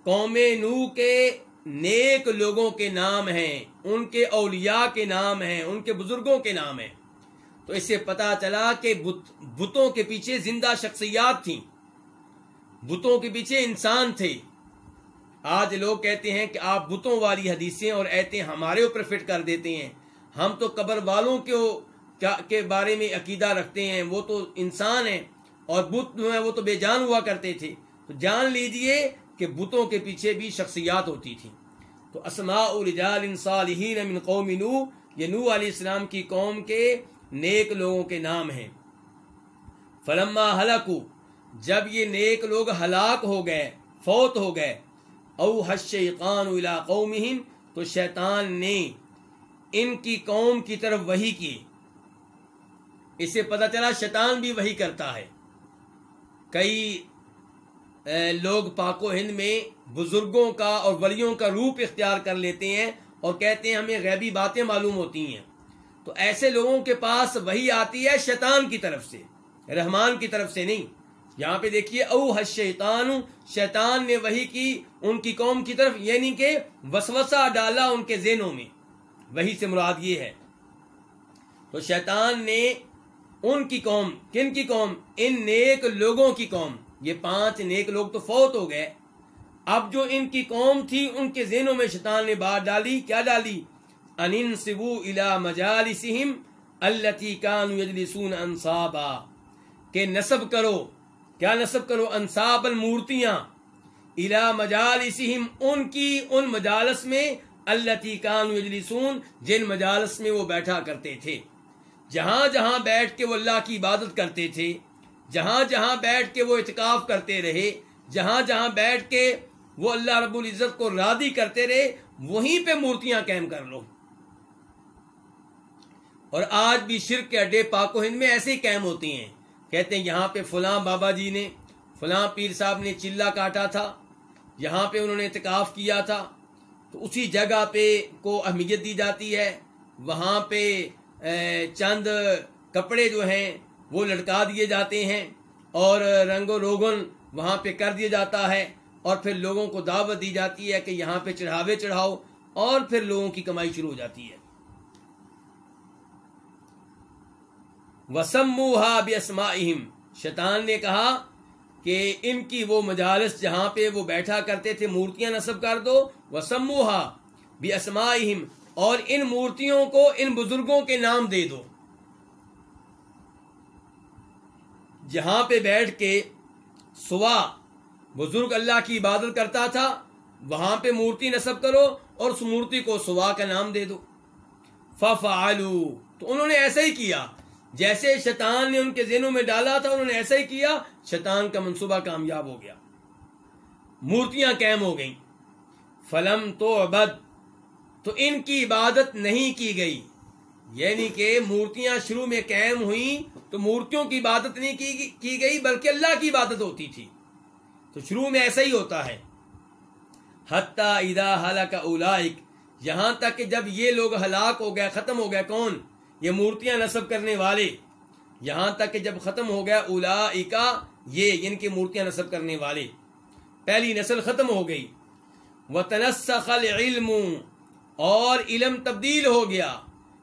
قوم نوح کے نیک لوگوں کے نام ہیں، ان کے اولیاء کے نام ہیں، ان کے بزرگوں کے نام ہیں۔ تو اس سے پتا چلا کہ بتوں کے پیچھے زندہ شخصیات تھیں۔ بتوں کے پیچھے انسان تھے۔ آج لوگ کہتے ہیں کہ آپ بتوں والی حدیثیں اور ایتے ہمارے اوپر فٹ کر دیتے ہیں۔ ہم تو قبر والوں کے کے بارے میں عقیدہ رکھتے ہیں۔ وہ تو انسان ہیں اور بت جو ہیں وہ تو بے جان ہوا کرتے تھے۔ تو جان لیجیے کہ بتوں کے پیچھے بھی شخصیات ہوتی تھی تو اسماء رجال صالحین من قوم نو یہ نو علیہ السلام کی قوم کے نیک لوگوں کے نام ہیں۔ فلما ہلاکو۔ جب یہ نیک لوگ ہلاک ہو گئے، فوت ہو گئے او حشیقان الى قومہم، تو شیطان نے ان کی قوم کی طرف وہی کی۔ اس سے پتہ چلا شیطان بھی وہی کرتا ہے۔ کئی لوگ پاک و ہند میں بزرگوں کا اور ولیوں کا روپ اختیار کر لیتے ہیں اور کہتے ہیں ہمیں غیبی باتیں معلوم ہوتی ہیں۔ تو ایسے لوگوں کے پاس وہی آتی ہے شیطان کی طرف سے، رحمان کی طرف سے نہیں۔ یہاں پہ دیکھیے او شیطان شیطان نے وہی کی ان کی قوم کی طرف یعنی کہ وسوسہ ڈالا ان کے ذہنوں میں۔ وہی سے مراد یہ ہے۔ تو شیطان نے ان کی قوم، کن کی قوم؟ ان نیک لوگوں کی قوم۔ یہ پانچ نیک لوگ تو فوت ہو گئے۔ اب جو ان کی قوم تھی، ان کے ذہنوں میں شیطان نے بات ڈالی۔ کیا ڈالی؟ اننسبو الى مجالسہم التي كانوا يجلسون انصابا۔ کہ نصب کرو۔ کیا نصب کرو انصاب المورتیاں الى مجالسہم، ان کی، ان مجالس میں التي كانوا يجلسون جن مجالس میں وہ بیٹھا کرتے تھے۔ جہاں جہاں بیٹھ کے وہ اللہ کی عبادت کرتے تھے، جہاں جہاں بیٹھ کے وہ اتقاف کرتے رہے، جہاں جہاں بیٹھ کے وہ اللہ رب العزت کو رادی کرتے رہے، وہیں پہ مورتیاں قائم کر لو۔ اور آج بھی شرک کے اڈے پاک و ہند میں ایسے ہی قائم ہوتی ہیں۔ کہتے ہیں یہاں پہ فلاں بابا جی نے، فلاں پیر صاحب نے چلا کاٹا تھا، یہاں پہ انہوں نے اتقاف کیا تھا۔ تو اسی جگہ پہ کو اہمیت دی جاتی ہے۔ وہاں پہ چند کپڑے جو ہیں، وہ لٹکا دیے جاتے ہیں اور رنگ و روغن وہاں پہ کر دیا جاتا ہے۔ اور پھر لوگوں کو دعوت دی جاتی ہے کہ یہاں پہ چڑھاوے چڑھاؤ اور پھر لوگوں کی کمائی شروع ہو جاتی ہے۔ وسموہا بسماہم شیطان نے کہا کہ ان کی وہ مجالس جہاں پہ وہ بیٹھا کرتے تھے، مورتیاں نصب کر دو۔ وسموہا بسماہم اور ان مورتیوں کو، ان بزرگوں کے نام دے دو۔ جہاں پہ بیٹھ کے سوا بزرگ اللہ کی عبادت کرتا تھا، وہاں پہ مورتی نصب کرو اور اس مورتی کو سوا کا نام دے دو۔ ففعلو تو انہوں نے ایسا ہی کیا۔ جیسے شیطان نے ان کے ذہنوں میں ڈالا تھا، انہوں نے ایسا ہی کیا، شیطان کا منصوبہ کامیاب ہو گیا۔ مورتیاں قائم ہو گئیں۔ فلم تو ابد تو ان کی عبادت نہیں کی گئی۔ یعنی کہ مورتیاں شروع میں قائم ہوئیں، تو مورتیوں کی عبادت نہیں کی گئی بلکہ اللہ کی عبادت ہوتی تھی۔ تو شروع میں ایسا ہی ہوتا ہے۔ حتیٰ ادا حلق اولائک یہاں تک کہ جب یہ لوگ ہلاک ہو گئے، ختم ہو گئے، کون؟ یہ مورتیاں نصب کرنے والے۔ یہاں تک کہ جب ختم ہو گیا اولا یہ یعنی ان کی مورتیاں نصب کرنے والے۔ پہلی نسل ختم ہو گئی۔ وہ تنسخ علم اور علم تبدیل ہو گیا۔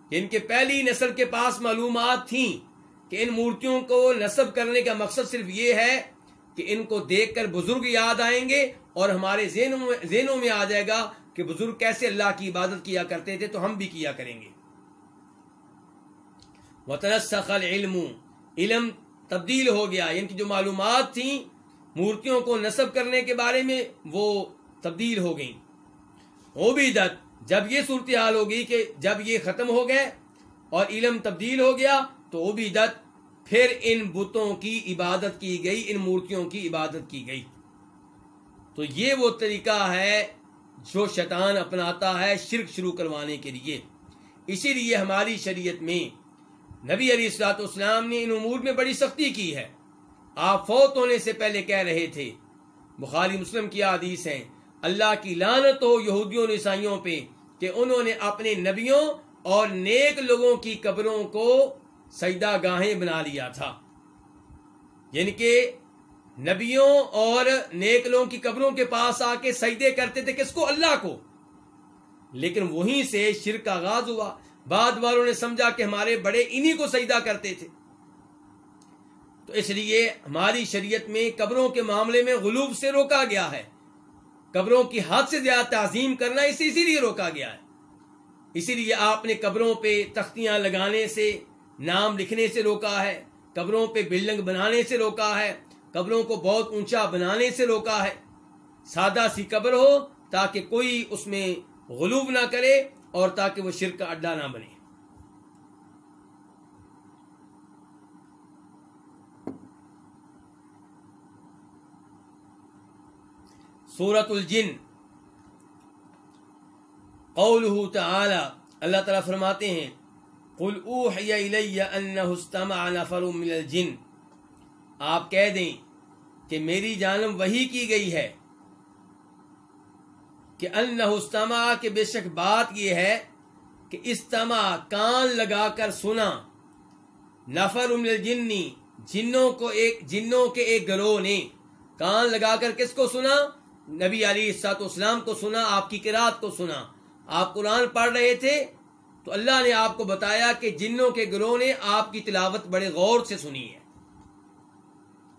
یعنی ان کے پہلی نسل کے پاس معلومات تھیں کہ ان مورتیوں کو نصب کرنے کا مقصد صرف یہ ہے کہ ان کو دیکھ کر بزرگ یاد آئیں گے اور ہمارے ذہنوں میں آ جائے گا کہ بزرگ کیسے اللہ کی عبادت کیا کرتے تھے، تو ہم بھی کیا کریں گے۔ وطنسخ العلم. علم تبدیل ہو گیا. یعنی ان کی جو معلومات تھیں، مورتیوں کو نصب کرنے کے بارے میں وہ تبدیل ہو گئیں. وہ بھی دت جب یہ صورتحال ہوگی کہ جب یہ ختم ہو گئے اور علم تبدیل ہو گیا، تو وہ بھی پھر ان بتوں کی عبادت کی گئی، ان مورتیوں کی عبادت کی گئی. تو یہ وہ طریقہ ہے جو شیطان اپناتا ہے شرک شروع کروانے کے لیے. اسی لیے ہماری شریعت میں نبی علی السلاط اسلام نے ان امور میں بڑی سختی کی ہے۔ آپ فوت ہونے سے پہلے کہہ رہے تھے، بخاری مسلم کی حدیث ہیں، اللہ کی لانت ہو یہودیوں عیسائیوں پہ کہ انہوں نے اپنے نبیوں اور نیک لوگوں کی قبروں کو سجدہ گاہیں بنا لیا تھا۔ یعنی کہ نبیوں اور نیک لوگوں کی قبروں کے پاس آ کے سجدے کرتے تھے کس کو؟ اللہ کو۔ لیکن وہیں سے شرک کا آغاز ہوا۔ بعد والوں نے سمجھا کہ ہمارے بڑے انہی کو سجدہ کرتے تھے۔ تو اس لیے ہماری شریعت میں قبروں کے معاملے میں غلوب سے روکا گیا ہے۔ قبروں کی حد سے زیادہ تعظیم کرنا اسی اسی لیے روکا گیا ہے۔ اسی لیے آپ نے قبروں پہ تختیاں لگانے سے، نام لکھنے سے روکا ہے، قبروں پہ بلڈنگ بنانے سے روکا ہے، قبروں کو بہت اونچا بنانے سے روکا ہے۔ سادہ سی قبر ہو تاکہ کوئی اس میں غلوب نہ کرے۔ اور تاکہ وہ شرک کا اڈا نہ بنے۔ سورت الجن۔ قوله تعالی، اللہ تعالیٰ فرماتے ہیں، قل اوحی الی انہ استمع نفر من الجن۔ آپ کہہ دیں کہ میری جانب وہی کی گئی ہے۔ کہ انہ استمع کہ بے شک بات یہ ہے کہ استمع کان لگا کر سنا۔ نفر الجنی، جنوں کو ایک جنوں کے ایک گروہ نے۔ کان لگا کر کس کو سنا؟ نبی علی سات اسلام کو سنا، آپ کی کراط کو سنا۔ آپ قرآن پڑھ رہے تھے؟ تو اللہ نے آپ کو بتایا کہ جنوں کے گروہ نے آپ کی تلاوت بڑے غور سے سنی ہے۔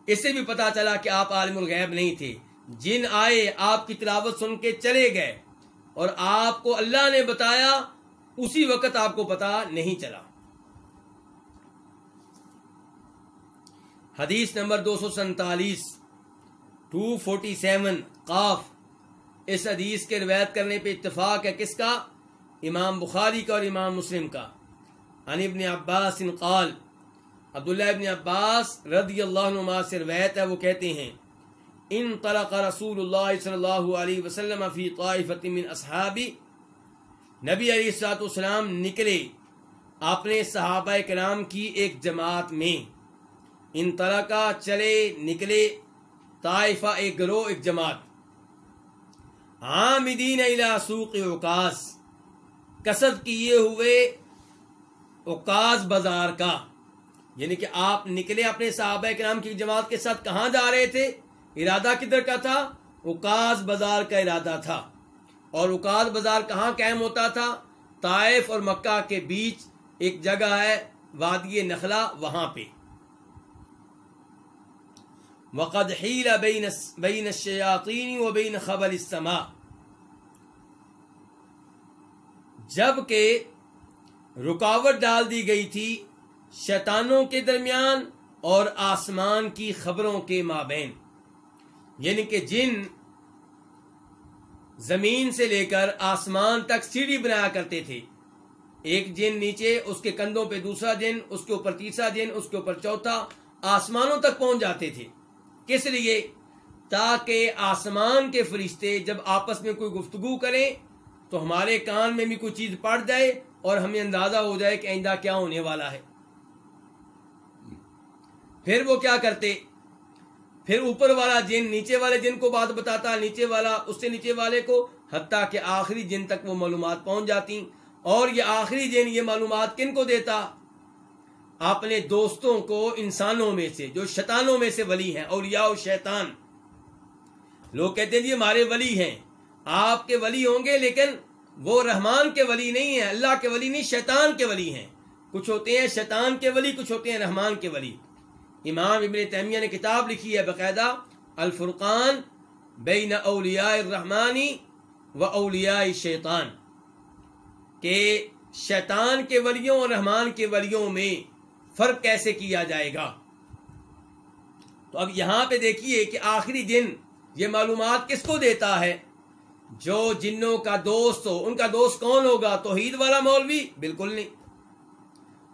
اس سے بھی پتا چلا کہ آپ عالم الغیب نہیں تھے۔ جن آئے آپ کی تلاوت سن کے چلے گئے اور آپ کو اللہ نے بتایا، اسی وقت آپ کو پتا نہیں چلا۔ حدیث نمبر دو سو سینتالیس ٹو فورٹی سیون قاف۔ اس حدیث کے روایت کرنے پہ اتفاق ہے کس کا؟ امام بخاری کا اور امام مسلم کا۔ عن ابن عباس قال، عبداللہ ابن عباس رضی اللہ عنہ سے روایت ہے، وہ کہتے ہیں ان طلق رسول اللہ صلی اللہ علیہ وسلم فی طائفت من اصحابی، نبی علیہ السلاۃ والسلام نکلے اپنے صحابہ کرام کی ایک جماعت میں۔ ان طرح چلے، نکلے، طائفہ، ایک گروہ، ایک جماعت۔ عامدین الى سوق اوکاس کسب کیے ہوئے اوکاس بازار کا۔ یعنی کہ آپ نکلے اپنے صحابہ کرام کی جماعت کے ساتھ کہاں جا رہے تھے؟ ارادہ کدھر کا تھا؟ اوکاس بازار کا ارادہ تھا۔ اور اوکاس بازار کہاں قائم ہوتا تھا؟ طائف اور مکہ کے بیچ ایک جگہ ہے، وادی نخلا، وہاں پہ۔ وقد حیل بین بین الشیاطین و بین خبر السماء۔ جبکہ رکاوٹ ڈال دی گئی تھی شیطانوں کے درمیان اور آسمان کی خبروں کے مابین۔ یعنی کہ جن زمین سے لے کر آسمان تک سیڑھی بنایا کرتے تھے۔ ایک جن نیچے، اس کے کندھوں پہ دوسرا جن، اس کے اوپر تیسرا جن، اس کے اوپر چوتھا، آسمانوں تک پہنچ جاتے تھے۔ کس لیے؟ تاکہ آسمان کے فرشتے جب آپس میں کوئی گفتگو کریں، تو ہمارے کان میں بھی کوئی چیز پڑ جائے اور ہمیں اندازہ ہو جائے کہ آئندہ کیا ہونے والا ہے۔ پھر وہ کیا کرتے؟ پھر اوپر والا جن، نیچے والے جن کو بات بتاتا، نیچے والا، اس سے نیچے والے کو، حتیٰ کہ آخری جن تک وہ معلومات پہنچ جاتی۔ اور یہ آخری جن، یہ معلومات کن کو دیتا؟ اپنے دوستوں کو، انسانوں میں سے، جو شیطانوں میں سے ولی ہیں اور یا شیطان۔ لوگ کہتے ہیں جی ہمارے ولی ہیں۔ آپ کے ولی ہوں گے، لیکن وہ رحمان کے ولی نہیں ہیں، اللہ کے ولی نہیں، شیطان کے ولی ہیں۔ کچھ ہوتے ہیں شیطان کے ولی، کچھ ہوتے ہیں رحمان کے ولی۔ امام ابن تیمیہ نے کتاب لکھی ہے باقاعدہ، الفرقان بین اولیاء الرحمانی و اولیاء شیطان کہ شیطان کے ولیوں اور رحمان کے ولیوں میں فرق کیسے کیا جائے گا؟ تو اب یہاں پہ دیکھیے کہ آخری دن یہ معلومات کس کو دیتا ہے؟ جو جنوں کا دوست ہو، ان کا دوست کون ہوگا؟ توحید والا مولوی؟ بالکل نہیں۔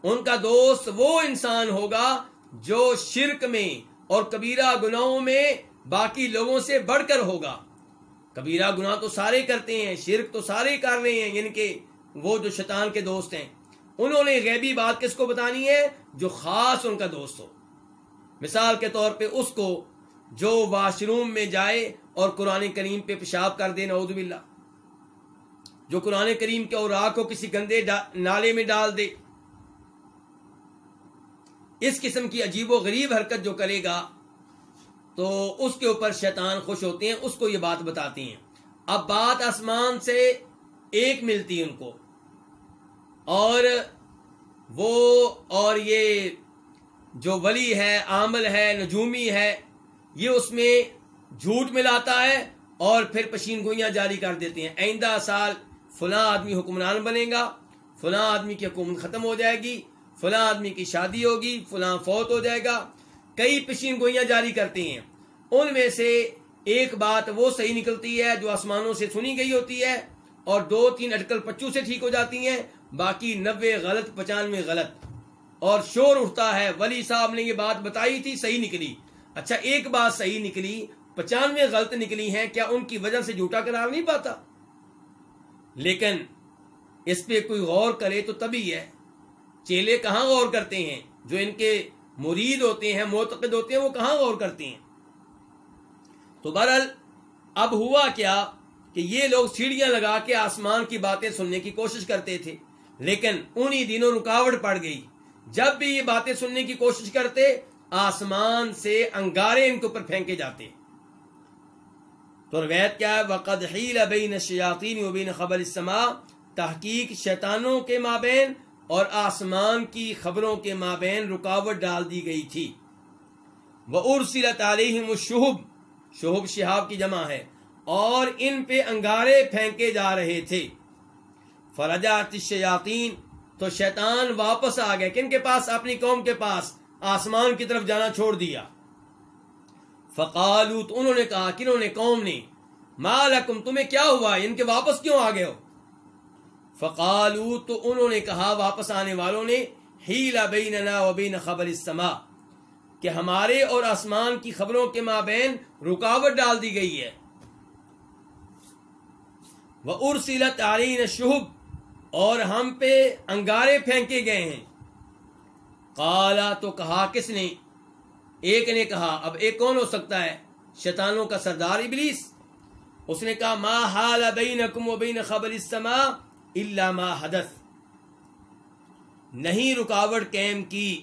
ان کا دوست وہ انسان ہوگا جو شرک میں اور کبیرہ گناہوں میں باقی لوگوں سے بڑھ کر ہوگا۔ کبیرہ گناہ تو سارے کرتے ہیں، شرک تو سارے کر رہے ہیں یعنی کہ وہ جو شیطان کے دوست ہیں۔ انہوں نے غیبی بات کس کو بتانی ہے؟ جو خاص ان کا دوست ہو۔ مثال کے طور پہ اس کو جو واش روم میں جائے اور قرآن کریم پہ پیشاب کر دے، نعوذ باللہ۔ جو قرآن کریم کے اوراق کو کسی گندے نالے میں ڈال دے۔ اس قسم کی عجیب و غریب حرکت جو کرے گا، تو اس کے اوپر شیطان خوش ہوتے ہیں، اس کو یہ بات بتاتی ہیں۔ اب بات آسمان سے ایک ملتی ہے ان کو۔ اور وہ، اور یہ جو ولی ہے، عامل ہے، نجومی ہے، یہ اس میں جھوٹ ملاتا ہے اور پھر پشین گوئیاں جاری کر دیتے ہیں۔ آئندہ سال فلاں آدمی حکمران بنے گا، فلاں آدمی کی حکومت ختم ہو جائے گی فلاں آدمی کی شادی ہوگی، فلاں فوت ہو جائے گا۔ کئی پشین گوئیاں جاری کرتے ہیں۔ ان میں سے ایک بات وہ صحیح نکلتی ہے جو آسمانوں سے سنی گئی ہوتی ہے اور دو تین اٹکل پچو سے ٹھیک ہو جاتی ہیں، باقی نوے غلط، پچانوے غلط۔ اور شور اٹھتا ہے، ولی صاحب نے یہ بات بتائی تھی، صحیح نکلی۔ اچھا ایک بات صحیح نکلی، پچانوے غلط نکلی ہیں، کیا ان کی وجہ سے جھوٹا قرار نہیں پاتا؟ لیکن اس پہ کوئی غور کرے تو تبھی ہے۔ چیلے کہاں غور کرتے ہیں؟ جو ان کے مرید ہوتے ہیں، معتقد ہوتے ہیں، وہ کہاں غور کرتے ہیں؟ تو بہرحال، اب ہوا کیا کہ یہ لوگ سیڑھیاں لگا کے آسمان کی باتیں سننے کی کوشش کرتے تھے، لیکن انہی دنوں رکاوٹ پڑ گئی۔ جب بھی یہ باتیں سننے کی کوشش کرتے، آسمان سے انگارے ان کے اوپر پھینکے جاتے۔ تو روایت کیا ہے، وقد حیل بین الشیاطین و بین خبر السماء، تحقیق شیطانوں کے مابین اور آسمان کی خبروں کے مابین رکاوٹ ڈال دی گئی تھی۔ وہ ارسلت علیہم شہب شہب شہاب کی جمع ہے، اور ان پہ انگارے پھینکے جا رہے تھے۔ فرجات الشیاطین تو شیطان واپس آ گئے۔ کن کے پاس؟ اپنی قوم کے پاس۔ آسمان کی طرف جانا چھوڑ دیا۔ فقالو تو انہوں نے کہا کنہوں نے قوم نے؟ مالکم تمہیں کیا ہوا؟ ان کے واپس کیوں آ گئے ہو؟ فقالو تو انہوں نے کہا واپس آنے والوں نے ہیلا بیننا و بین خبر السما کہ ہمارے اور آسمان کی خبروں کے مابین رکاوٹ ڈال دی گئی ہے۔ وہ ارسلت عرین شہب اور ہم پہ انگارے پھینکے گئے ہیں۔ کالا تو کہا، کس نے؟ ایک نے کہا، اب ایک کون ہو سکتا ہے؟ شیطانوں کا سردار ابلیس۔ اس نے کہا، ما حال بینکم و بین خبر السما الا ما حدث۔ نہیں رکاوٹ قیم کی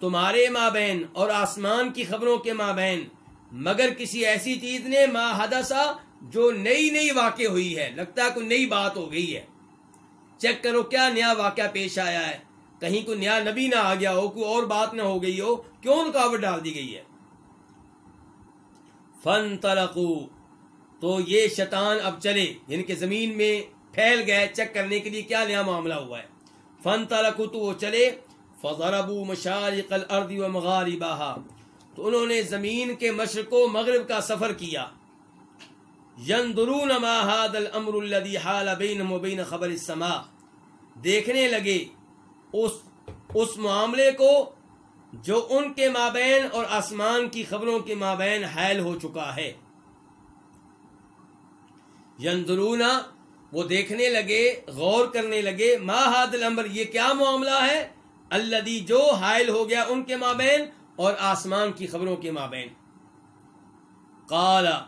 تمہارے مابین اور آسمان کی خبروں کے مابین، مگر کسی ایسی چیز نے ما حدثا جو نئی نئی واقع ہوئی ہے۔ لگتا ہے کوئی نئی بات ہو گئی ہے۔ چیک کرو کیا نیا واقعہ پیش آیا ہے۔ کہیں کوئی نیا نبی نہ آ گیا ہو، کوئی اور بات نہ ہو گئی ہو، کیوں رکاوٹ ڈال دی گئی ہے؟ فن تلقو تو یہ شیطان اب چلے یعنی کہ زمین میں پھیل گئے، چیک کرنے کے لیے کیا نیا معاملہ ہوا ہے؟ فن تلقو تو وہ چلے فضربو مشارق الارض و مغارباہا تو انہوں نے زمین کے مشرق و مغرب کا سفر کیا۔ یندرون ما هذا الامر الذي حال بينهم وبين خبر السماء۔ دیکھنے لگے اس اس معاملے کو جو ان کے مابین اور آسمان کی خبروں کے مابین حائل ہو چکا ہے۔ یندرونا وہ دیکھنے لگے، غور کرنے لگے، ما حاد الامر، یہ کیا معاملہ ہے؟ اللہ جو حائل ہو گیا ان کے مابین اور آسمان کی خبروں کے مابین۔ قالا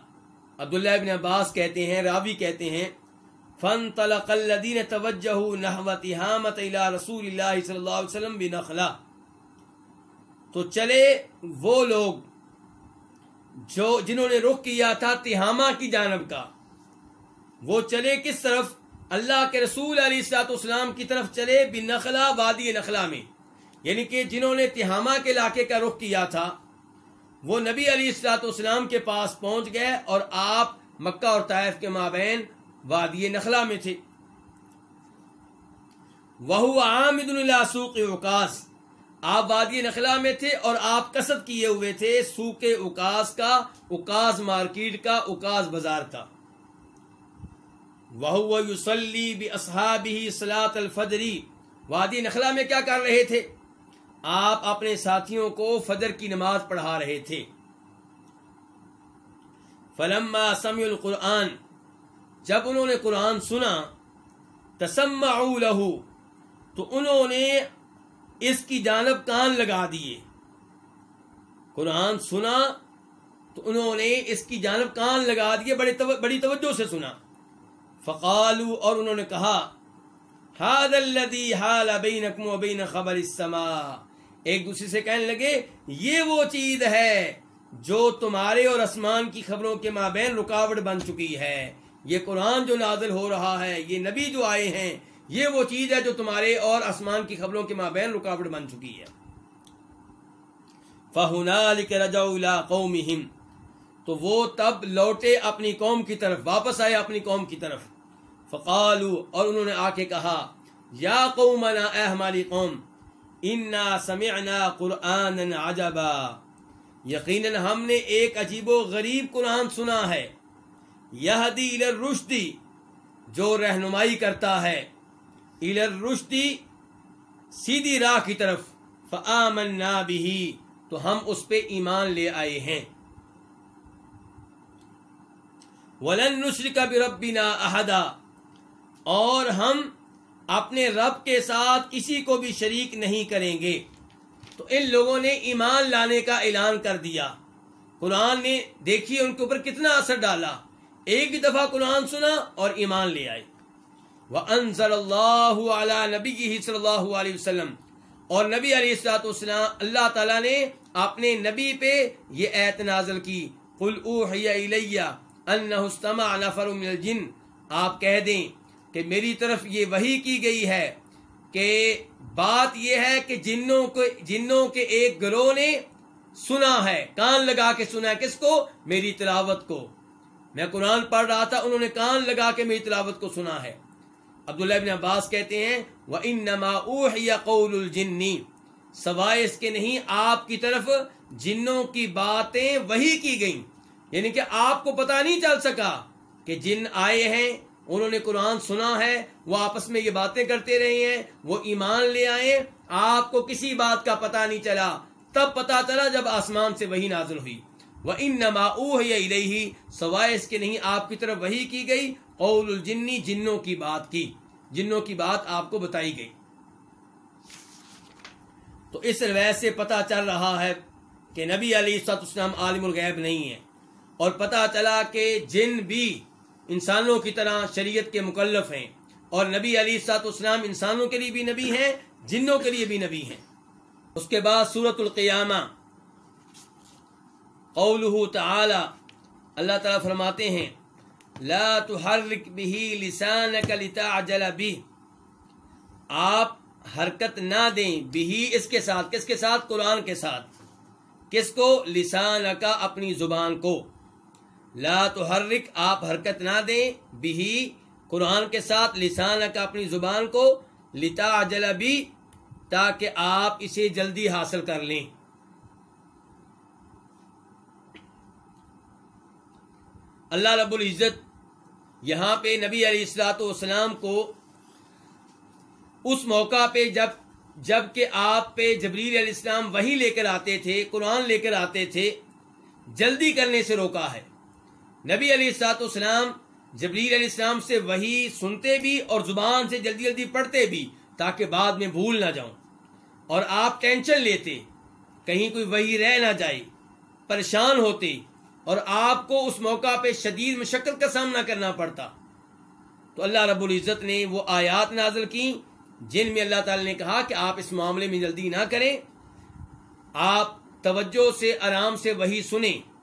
عبداللہ ابن عباس کہتے ہیں، راوی کہتے ہیں فن طلق الذين توجهوا نحو تهامه الى رسول الله صلی اللہ علیہ وسلم بنخلا تو چلے وہ لوگ جو جنہوں نے رخ کیا تھا تہامہ کی جانب کا۔ وہ چلے کس طرف؟ اللہ کے رسول علیہ السلاط اسلام کی طرف چلے بنخلا وادی نخلا میں۔ یعنی کہ جنہوں نے تہامہ کے علاقے کا رخ کیا تھا، وہ نبی علی السلاط اسلام کے پاس پہنچ گئے اور آپ مکہ اور طائف کے مابین وادی نخلا میں تھے۔ وہ عامد اللہ سوق اوکاس آپ وادی نخلا میں تھے اور آپ کسب کیے ہوئے تھے سوق اوکاس کا اوکاس مارکیٹ کا اوکاس بازار کا۔ وہ یوسلی بھی اصحابی سلاط الفجری وادی نخلا میں کیا کر رہے تھے؟ آپ اپنے ساتھیوں کو فجر کی نماز پڑھا رہے تھے۔ فلما سمی القرآن، جب انہوں نے قرآن سنا، تسمعوا له، تو انہوں نے اس کی جانب کان لگا دیے۔ قرآن سنا، تو انہوں نے اس کی جانب کان لگا دیے، بڑے بڑی توجہ سے سنا۔ فقالو اور انہوں نے کہا ہاد الذي حال بينكم وبين خبر السماء. ایک دوسرے سے کہنے لگے، یہ وہ چیز ہے جو تمہارے اور آسمان کی خبروں کے مابین رکاوٹ بن چکی ہے۔ یہ قرآن جو نازل ہو رہا ہے، یہ نبی جو آئے ہیں، یہ وہ چیز ہے جو تمہارے اور آسمان کی خبروں کے مابین رکاوٹ بن چکی ہے۔ فہنالک رجعوا قومہم تو وہ تب لوٹے اپنی قوم کی طرف، واپس آئے اپنی قوم کی طرف۔ فقالو اور انہوں نے آ کے کہا، یا قومنا اے ہماری قوم، انا سمعنا قرآن عجبا۔ یقیناً ہم نے ایک عجیب و غریب قرآن سنا ہے۔ یہدی الرشدی جو رہنمائی کرتا ہے۔ الرشدی سیدھی راہ کی طرف۔ فآمنا بھی تو ہم اس پہ ایمان لے آئے ہیں۔ ولن نشرک بربنا احدا اور ہم اپنے رب کے ساتھ کسی کو بھی شریک نہیں کریں گے۔ تو ان لوگوں نے ایمان لانے کا اعلان کر دیا۔ قرآن نے دیکھیے ان کے اوپر کتنا اثر ڈالا۔ ایک بھی دفعہ قرآن سنا اور ایمان لے آئے۔ وہ انضر اللہ علیہ نبی صلی اللہ علیہ وسلم۔ اور نبی علیہ السلاط والسلام اللہ تعالیٰ نے اپنے نبی پہ یہ ایت نازل کی۔ قل اوحی الیہ انہ استمع نفر من الجن۔ آپ کہہ دیں کہ میری طرف یہ وحی کی گئی ہے کہ بات یہ ہے کہ جنوں کے جنوں کے ایک گروہ نے سنا ہے، کان لگا کے سنا ہے کس کو؟ میری تلاوت کو۔ میں قرآن پڑھ رہا تھا، انہوں نے کان لگا کے میری تلاوت کو سنا ہے۔ عبداللہ ابن عباس کہتے ہیں وہ ان نما قول الجنی سوائے اس کے نہیں، آپ کی طرف جنوں کی باتیں وہی کی گئیں۔ یعنی کہ آپ کو پتا نہیں چل سکا کہ جن آئے ہیں انہوں نے قرآن سنا ہے، وہ آپس میں یہ باتیں کرتے رہے ہیں، وہ ایمان لے آئے، آپ کو کسی بات کا پتا نہیں چلا۔ تب پتا چلا جب آسمان سے وہی نازل ہوئی۔ وہ ان نما سوائے اس کے نہیں، آپ کی طرف وہی کی گئی۔ قول الجنی جنوں کی بات کی۔ جنوں کی بات آپ کو بتائی گئی۔ تو اس روایت سے پتا چل رہا ہے کہ نبی علی سات اسلام عالم الغیب نہیں ہے اور پتا چلا کہ جن بھی انسانوں کی طرح شریعت کے مکلف ہیں اور نبی علی سات اسلام انسانوں کے لیے بھی نبی ہیں، جنوں کے لیے بھی نبی ہیں۔ اس کے بعد سورت القیامہ، قوله تعالی، اللہ تعالیٰ فرماتے ہیں، لا تحرک به لسانك لتعجل به آپ حرکت نہ دیں بھی اس کے ساتھ، کس کے ساتھ؟ قرآن کے ساتھ۔ کس کو؟ لسان کا اپنی زبان کو۔ لا تحرک، آپ حرکت نہ دیں۔ بھی قرآن کے ساتھ، لسان کا، اپنی زبان کو۔ لتا بھی تاکہ آپ اسے جلدی حاصل کر لیں۔ اللہ رب العزت یہاں پہ نبی علیہ السلاۃ والسلام کو اس موقع پہ جب جبکہ آپ پہ جبریل علیہ السلام وہی لے کر آتے تھے، قرآن لے کر آتے تھے، جلدی کرنے سے روکا ہے۔ نبی علیہ السلاط والسلام، جبریل علیہ السلام سے وہی سنتے بھی اور زبان سے جلدی جلدی پڑھتے بھی تاکہ بعد میں بھول نہ جاؤں۔ اور آپ ٹینشن لیتے، کہیں کوئی وہی رہ نہ جائے، پریشان ہوتے اور آپ کو اس موقع پہ شدید مشقت کا سامنا کرنا پڑتا۔ تو اللہ رب العزت نے وہ آیات نازل کی جن میں اللہ تعالی نے کہا کہ آپ اس معاملے میں جلدی نہ کریں، آپ توجہ سے، آرام سے وہی سنیں۔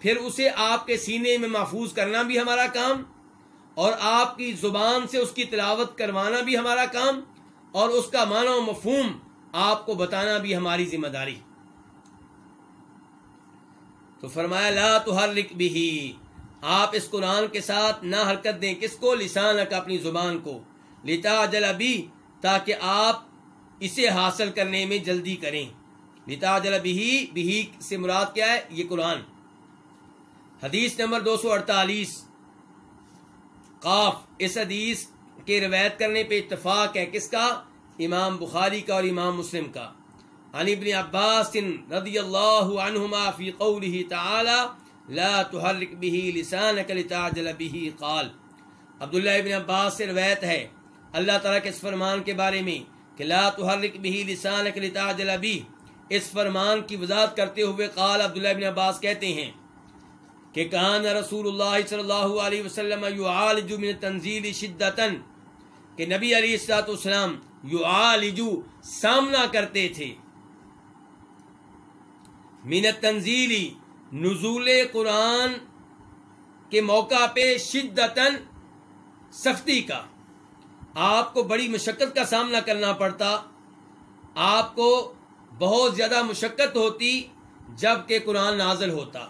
پھر اسے آپ کے سینے میں محفوظ کرنا بھی ہمارا کام، اور آپ کی زبان سے اس کی تلاوت کروانا بھی ہمارا کام، اور اس کا معنی و مفہوم آپ کو بتانا بھی ہماری ذمہ داری۔ تو فرمایا، لا تو ہر لکھ بھی آپ اس قرآن کے ساتھ نہ حرکت دیں کس کو؟ لسان کا اپنی زبان کو۔ لتا جلا بھی تاکہ آپ اسے حاصل کرنے میں جلدی کریں۔ لتا جلا بھی سے مراد کیا ہے؟ یہ قرآن۔ حدیث نمبر دو سو اڑتالیس۔ قاف، اس حدیث کے روایت کرنے پہ اتفاق ہے کس کا؟ امام بخاری کا اور امام مسلم کا۔ عن ابن عباس رضی اللہ عنہما فی قوله تعالی، لا تحرک به لسانك لتعجل به، قال۔ عبداللہ ابن عباس سے روایت ہے اللہ تعالیٰ کے اس فرمان کے بارے میں کہ لا تحرک به لسانك لتعجل به۔ اس فرمان کی وضاحت کرتے ہوئے قال عبداللہ ابن عباس کہتے ہیں کہ کان رسول اللہ صلی اللہ علیہ وسلم یعالج من تنزیل شدتن کہ نبی علیہ السلاۃ والسلام یعالجو سامنا کرتے تھے۔ من تنزیلی نزول قرآن کے موقع پہ شدتن سختی کا۔ آپ کو بڑی مشقت کا سامنا کرنا پڑتا۔ آپ کو بہت زیادہ مشقت ہوتی جبکہ قرآن نازل ہوتا۔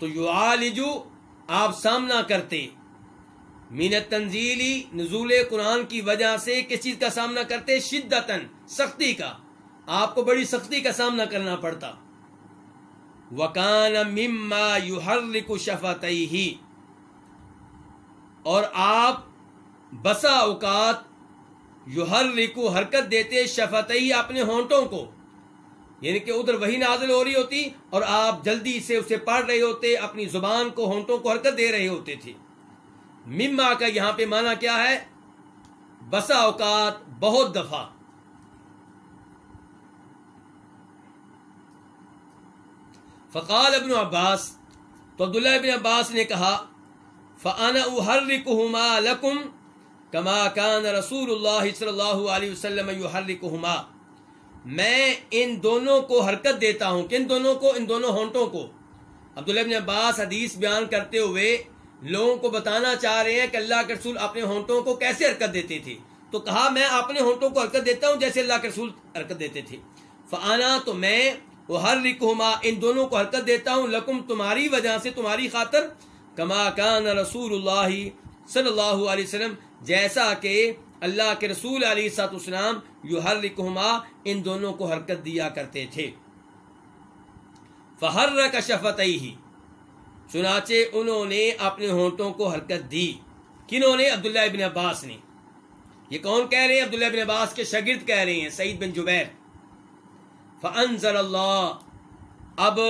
تو یو آلجو آپ سامنا کرتے۔ مینت تنزیلی نزول قرآن کی وجہ سے کس چیز کا سامنا کرتے؟ شدتن سختی کا۔ آپ کو بڑی سختی کا سامنا کرنا پڑتا۔ وکان مما یو ہر ہی اور آپ بسا اوقات یو ہر حرکت دیتے شفت اپنے ہونٹوں کو۔ یعنی کہ ادھر وہی نازل ہو رہی ہوتی اور آپ جلدی سے اسے پڑھ رہے ہوتے، اپنی زبان کو، ہونٹوں کو حرکت دے رہے ہوتے تھے۔ مما کا یہاں پہ مانا کیا ہے؟ بسا اوقات، بہت دفعہ۔ فقال ابن عباس، تو عبداللہ ابن عباس نے کہا فانا احرکہما لکم کما کان رسول اللہ صلی اللہ علیہ وسلم یحرکہما میں ان دونوں کو حرکت دیتا ہوں کن دونوں کو، ان دونوں ہونٹوں کو۔ عبداللہ ابن عباس حدیث بیان کرتے ہوئے لوگوں کو بتانا چاہ رہے ہیں کہ اللہ کے رسول اپنے ہونٹوں کو کیسے حرکت دیتے تھے۔ تو کہا، میں اپنے ہونٹوں کو حرکت دیتا ہوں جیسے اللہ کے رسول حرکت دیتے تھے۔ فانا تو میں وہ ہر رکما ان دونوں کو حرکت دیتا ہوں لکم، تمہاری وجہ سے، تمہاری خاطر۔ کما کان رسول اللہ صلی اللہ علیہ وسلم، جیسا کہ اللہ کے رسول علیہ سات اسلام یو ہر ان دونوں کو حرکت دیا کرتے تھے۔ فہر کا شفت ہی چنانچہ انہوں نے اپنے ہونٹوں کو حرکت دی۔ کنہوں نے؟ عبداللہ ابن عباس نے۔ یہ کون کہہ رہے ہیں؟ عبداللہ ابن عباس کے شاگرد کہہ رہے ہیں، سعید بن جبیر۔ فنزل اللہ۔ اب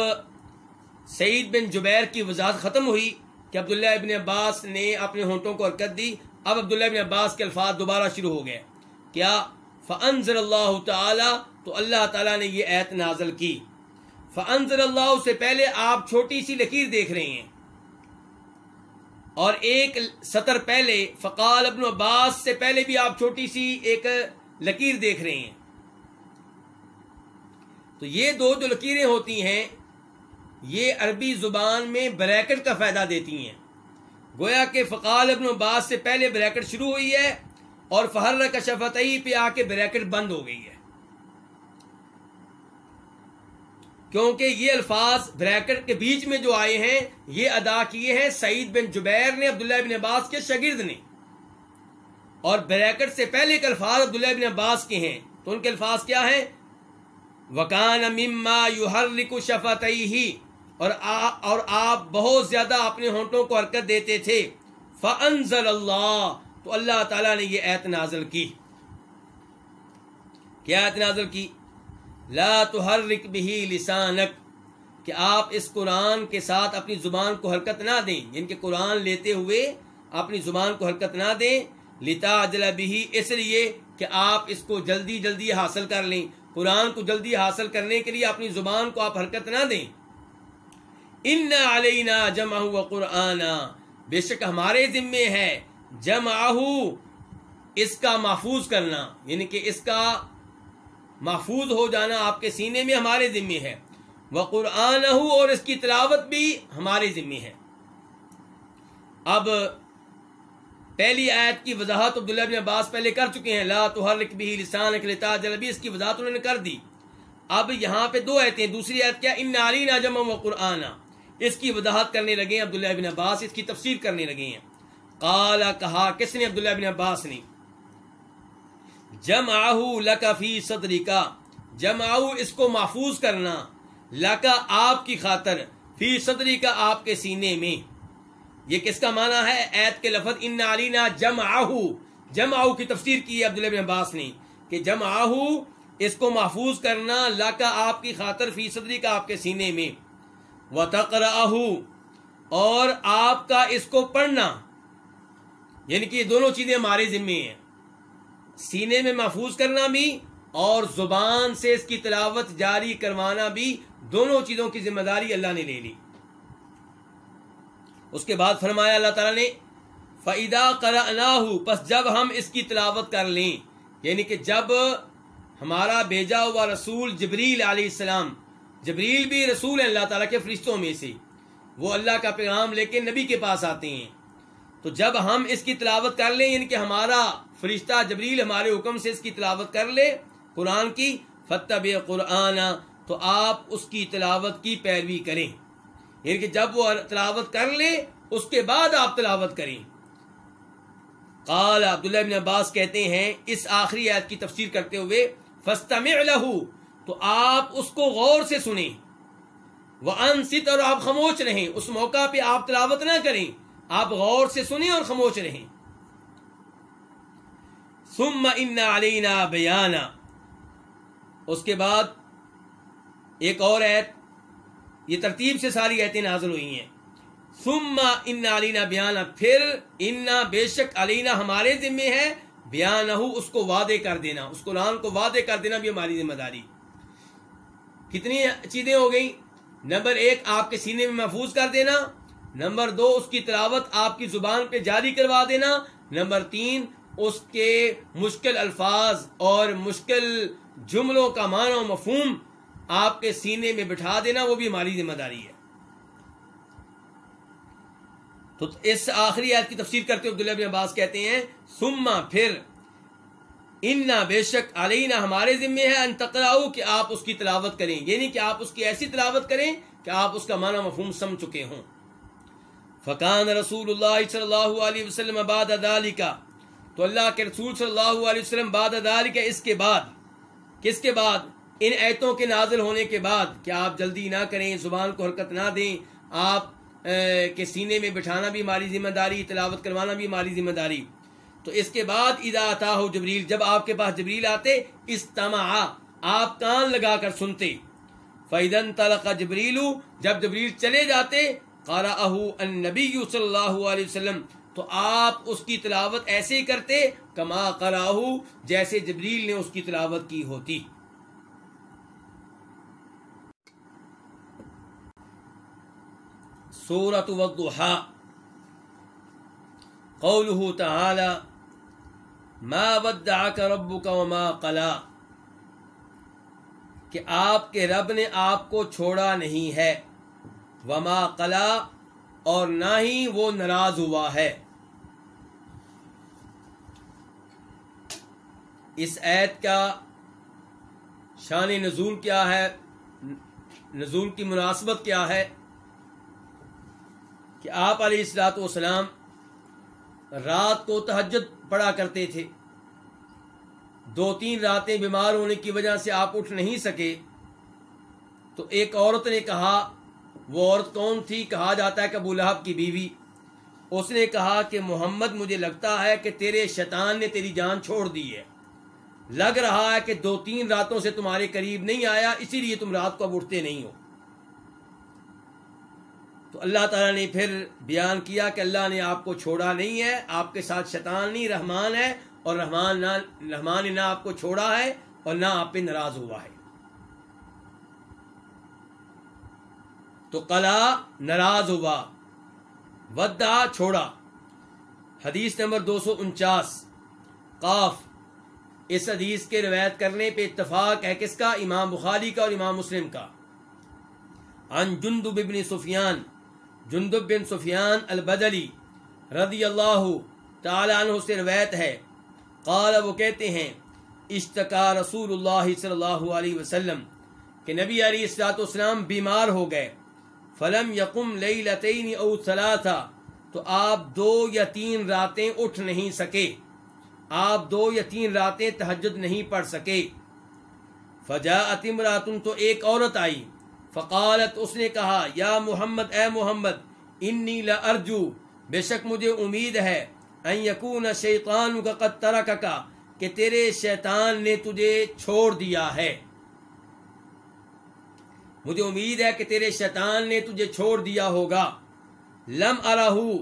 سعید بن جبیر کی وضاحت ختم ہوئی کہ عبداللہ ابن عباس نے اپنے ہونٹوں کو حرکت دی۔ اب عبداللہ ابن عباس کے الفاظ دوبارہ شروع ہو گئے کیا فنزل اللہ تعالی تو اللہ تعالیٰ نے یہ ایت نازل کی۔ فنزل اللہ سے پہلے آپ چھوٹی سی لکیر دیکھ رہے ہیں۔ اور ایک سطر پہلے فقال ابن عباس سے پہلے بھی آپ چھوٹی سی ایک لکیر دیکھ رہے ہیں۔ تو یہ دو جو لکیریں ہوتی ہیں، یہ عربی زبان میں بریکٹ کا فائدہ دیتی ہیں۔ گویا کہ فقال ابن عباس سے پہلے بریکٹ شروع ہوئی ہے اور فہر کا شفتعی پہ آ کے بریکٹ بند ہو گئی ہے۔ کیونکہ یہ الفاظ بریکٹ کے بیچ میں جو آئے ہیں، یہ ادا کیے ہیں سعید بن جبیر نے، عبداللہ بن عباس کے شاگرد نے۔ اور بریکٹ سے پہلے کے الفاظ عبداللہ بن عباس کے ہیں۔ تو ان کے الفاظ کیا ہیں؟ وکان مما یو ہر لکو شفت ہی اور آپ بہت زیادہ اپنے ہونٹوں کو حرکت دیتے تھے۔ فنزل اللہ تو اللہ تعالیٰ نے یہ ایت نازل کی۔ کیا ایت نازل کی؟ لا تحرک بھی لسانک کہ آپ اس قرآن کے ساتھ اپنی زبان کو حرکت نہ دیں۔ یعنی کہ قرآن لیتے ہوئے اپنی زبان کو حرکت نہ دیں۔ لتا اجلا بھی اس لیے کہ آپ اس کو جلدی جلدی حاصل کر لیں۔ قرآن کو جلدی حاصل کرنے کے لیے اپنی زبان کو آپ حرکت نہ دیں۔ ان علینا جمع و قرآن بے شک ہمارے ذمے ہے جمع اس کا محفوظ کرنا۔ یعنی کہ اس کا محفوظ ہو جانا آپ کے سینے میں ہمارے ذمے ہے۔ وہ قرآن اور اس کی تلاوت بھی ہمارے ذمے ہے۔ اب پہلی آیت کی وضاحت عبداللہ بن عباس پہلے کر چکے ہیں۔ لا تحرک بھی لسان جلبی اس کی وضاحت انہوں نے کر دی۔ اب یہاں پہ دو آیتیں دوسری آیت کیا؟ ان علی ناجم و قرآن اس کی وضاحت کرنے لگے ہیں عبداللہ بن عباس، اس کی تفسیر کرنے لگے ہیں۔ قالا کہا، کس نے عبداللہ بن عباس نے؟ جم آہو لکفی صدری کا جم اس کو محفوظ کرنا، لکا آپ کی خاطر، فی صدری کا آپ کے سینے میں۔ یہ کس کا معنی ہے؟ ایت کے لفظ، ان علینا جم آہو جم آہو کی تفسیر کی ہے عبداللہ بن عباس نے، کہ جم آہو اس کو محفوظ کرنا، لکا آپ کی خاطر، فی صدری کا آپ کے سینے میں۔ و اور آپ کا اس کو پڑھنا۔ یعنی کہ یہ دونوں چیزیں ہمارے ذمے ہیں۔ سینے میں محفوظ کرنا بھی اور زبان سے اس کی تلاوت جاری کروانا بھی دونوں چیزوں کی ذمہ داری اللہ نے لے لی۔ اس کے بعد فرمایا اللہ تعالیٰ نے فعدا پس جب ہم اس کی تلاوت کر لیں یعنی کہ جب ہمارا بھیجا ہوا رسول جبریل علیہ السلام جبریل بھی رسول اللہ تعالیٰ کے فرشتوں میں سے۔ وہ اللہ کا پیغام لے کے نبی کے پاس آتے ہیں۔ تو جب ہم اس کی تلاوت کر لیں یعنی کہ ہمارا فرشتہ جبریل ہمارے حکم سے اس کی تلاوت کر لے قرآن کی فتب قرآن تو آپ اس کی تلاوت کی پیروی کریں۔ یعنی کہ جب وہ تلاوت کر لے، اس کے بعد آپ تلاوت کریں۔ قال عبداللہ بن عباس کہتے ہیں، اس آخری آیت کی تفسیر کرتے ہوئے فستمع له تو آپ اس کو غور سے سنیں۔ وہ انست اور آپ خاموش رہیں۔ اس موقع پہ آپ تلاوت نہ کریں۔ آپ غور سے سنیں اور خاموش رہیں۔ ثم ان علینا بیانا اس کے بعد ایک اور ایت یہ ترتیب سے ساری ایتیں نازل ہوئی ہیں۔ ثم ان علینا بیانا پھر انا بے شک علینا ہمارے ذمے ہے۔ بیان اس کو وعدے کر دینا۔ اس قرآن کو وعدے کر دینا بھی ہماری ذمہ داری۔ کتنی چیزیں ہو گئی نمبر ایک، آپ کے سینے میں محفوظ کر دینا. نمبر دو، اس کی تلاوت آپ کی زبان پہ جاری کروا دینا. نمبر تین، اس کے مشکل الفاظ اور مشکل جملوں کا معنی و مفہوم آپ کے سینے میں بٹھا دینا، وہ بھی ہماری ذمہ داری ہے. تو اس آخری آیت کی تفسیر کرتے ہوئے عبداللہ بن عباس کہتے ہیں سما پھر انا بے شک علینا ہمارے ذمے ہے ان تقراؤ کہ آپ اس کی تلاوت کریں۔ یعنی کہ آپ اس کی ایسی تلاوت کریں کہ آپ اس کا معنی مفہوم سمجھ چکے ہوں۔ فقان رسول اللہ صلی اللہ علیہ وسلم بعد ذالکا تو اللہ کے رسول صلی اللہ علیہ وسلم بعد ذالکا اس کے بعد، کس کے بعد؟ ان ایتوں کے نازل ہونے کے بعد کیا آپ جلدی نہ کریں، زبان کو حرکت نہ دیں، آپ کے سینے میں بٹھانا بھی ہماری ذمہ داری، تلاوت کروانا بھی ہماری ذمہ داری۔ تو اس کے بعد ادا آتا ہو جبریل، جب آپ کے پاس جبریل آتے استماع آپ کان لگا کر سنتے۔ فیدن تلق جبریل، جب جبریل چلے جاتے قارا النبی صلی اللہ علیہ وسلم۔ تو آپ اس کی تلاوت ایسے ہی کرتے کما قراہ جیسے جبریل نے اس کی تلاوت کی ہوتی۔ سورت وضحا قوله تعالى ما ودعك ربك وما قلا۔ کہ آپ کے رب نے آپ کو چھوڑا نہیں ہے۔ وما قلا۔ اور نہ ہی وہ ناراض ہوا ہے۔ اس عید کا شان نزول کیا ہے؟ نزول کی مناسبت کیا ہے؟ کہ آپ علیہ السلاۃ والسلام رات کو تہجد پڑا کرتے تھے۔ دو تین راتیں بیمار ہونے کی وجہ سے آپ اٹھ نہیں سکے۔ تو ایک عورت نے کہا، وہ عورت کون تھی؟ کہا جاتا ہے کہ ابو لہب کی بیوی۔ اس نے کہا کہ محمد، مجھے لگتا ہے کہ تیرے شیطان نے تیری جان چھوڑ دی ہے۔ لگ رہا ہے کہ دو تین راتوں سے تمہارے قریب نہیں آیا، اسی لیے تم رات کو اب اٹھتے نہیں ہو۔ تو اللہ تعالیٰ نے پھر بیان کیا کہ اللہ نے آپ کو چھوڑا نہیں ہے، آپ کے ساتھ شیطان نہیں، رحمان ہے، اور رحمان نہ رحمان نے نہ آپ کو چھوڑا ہے اور نہ آپ پہ ناراض ہوا ہے۔ تو کلا ناراض ہوا۔ ودا چھوڑا۔ حدیث نمبر دو سو انچاس۔ قاف، اس حدیث کے روایت کرنے پہ اتفاق ہے کس کا؟ امام بخاری کا اور امام مسلم کا۔ ان جندب ابن سفیان جندب بن سفیان البدلی رضی اللہ تعالی عنہ سے روایت ہے۔ قال، وہ کہتے ہیں اشتقا رسول اللہ صلی اللہ علیہ وسلم کہ نبی علیہ السلاۃ والسلام بیمار ہو گئے۔ فلم یقم لیلتین او ثلاثا تو آپ دو یا تین راتیں اٹھ نہیں سکے۔ آپ دو یا تین راتیں تہجد نہیں پڑھ سکے۔ فجا اتمراتن تو ایک عورت آئی۔ فقالت اس نے کہا، یا محمد، اے محمد، انی لارجو، بے شک مجھے امید ہے، ان یکون شیطان کا قد ترککا کہ تیرے شیطان نے تجھے چھوڑ دیا ہے۔ مجھے امید ہے کہ تیرے شیطان نے تجھے چھوڑ دیا ہوگا۔ لم ارہو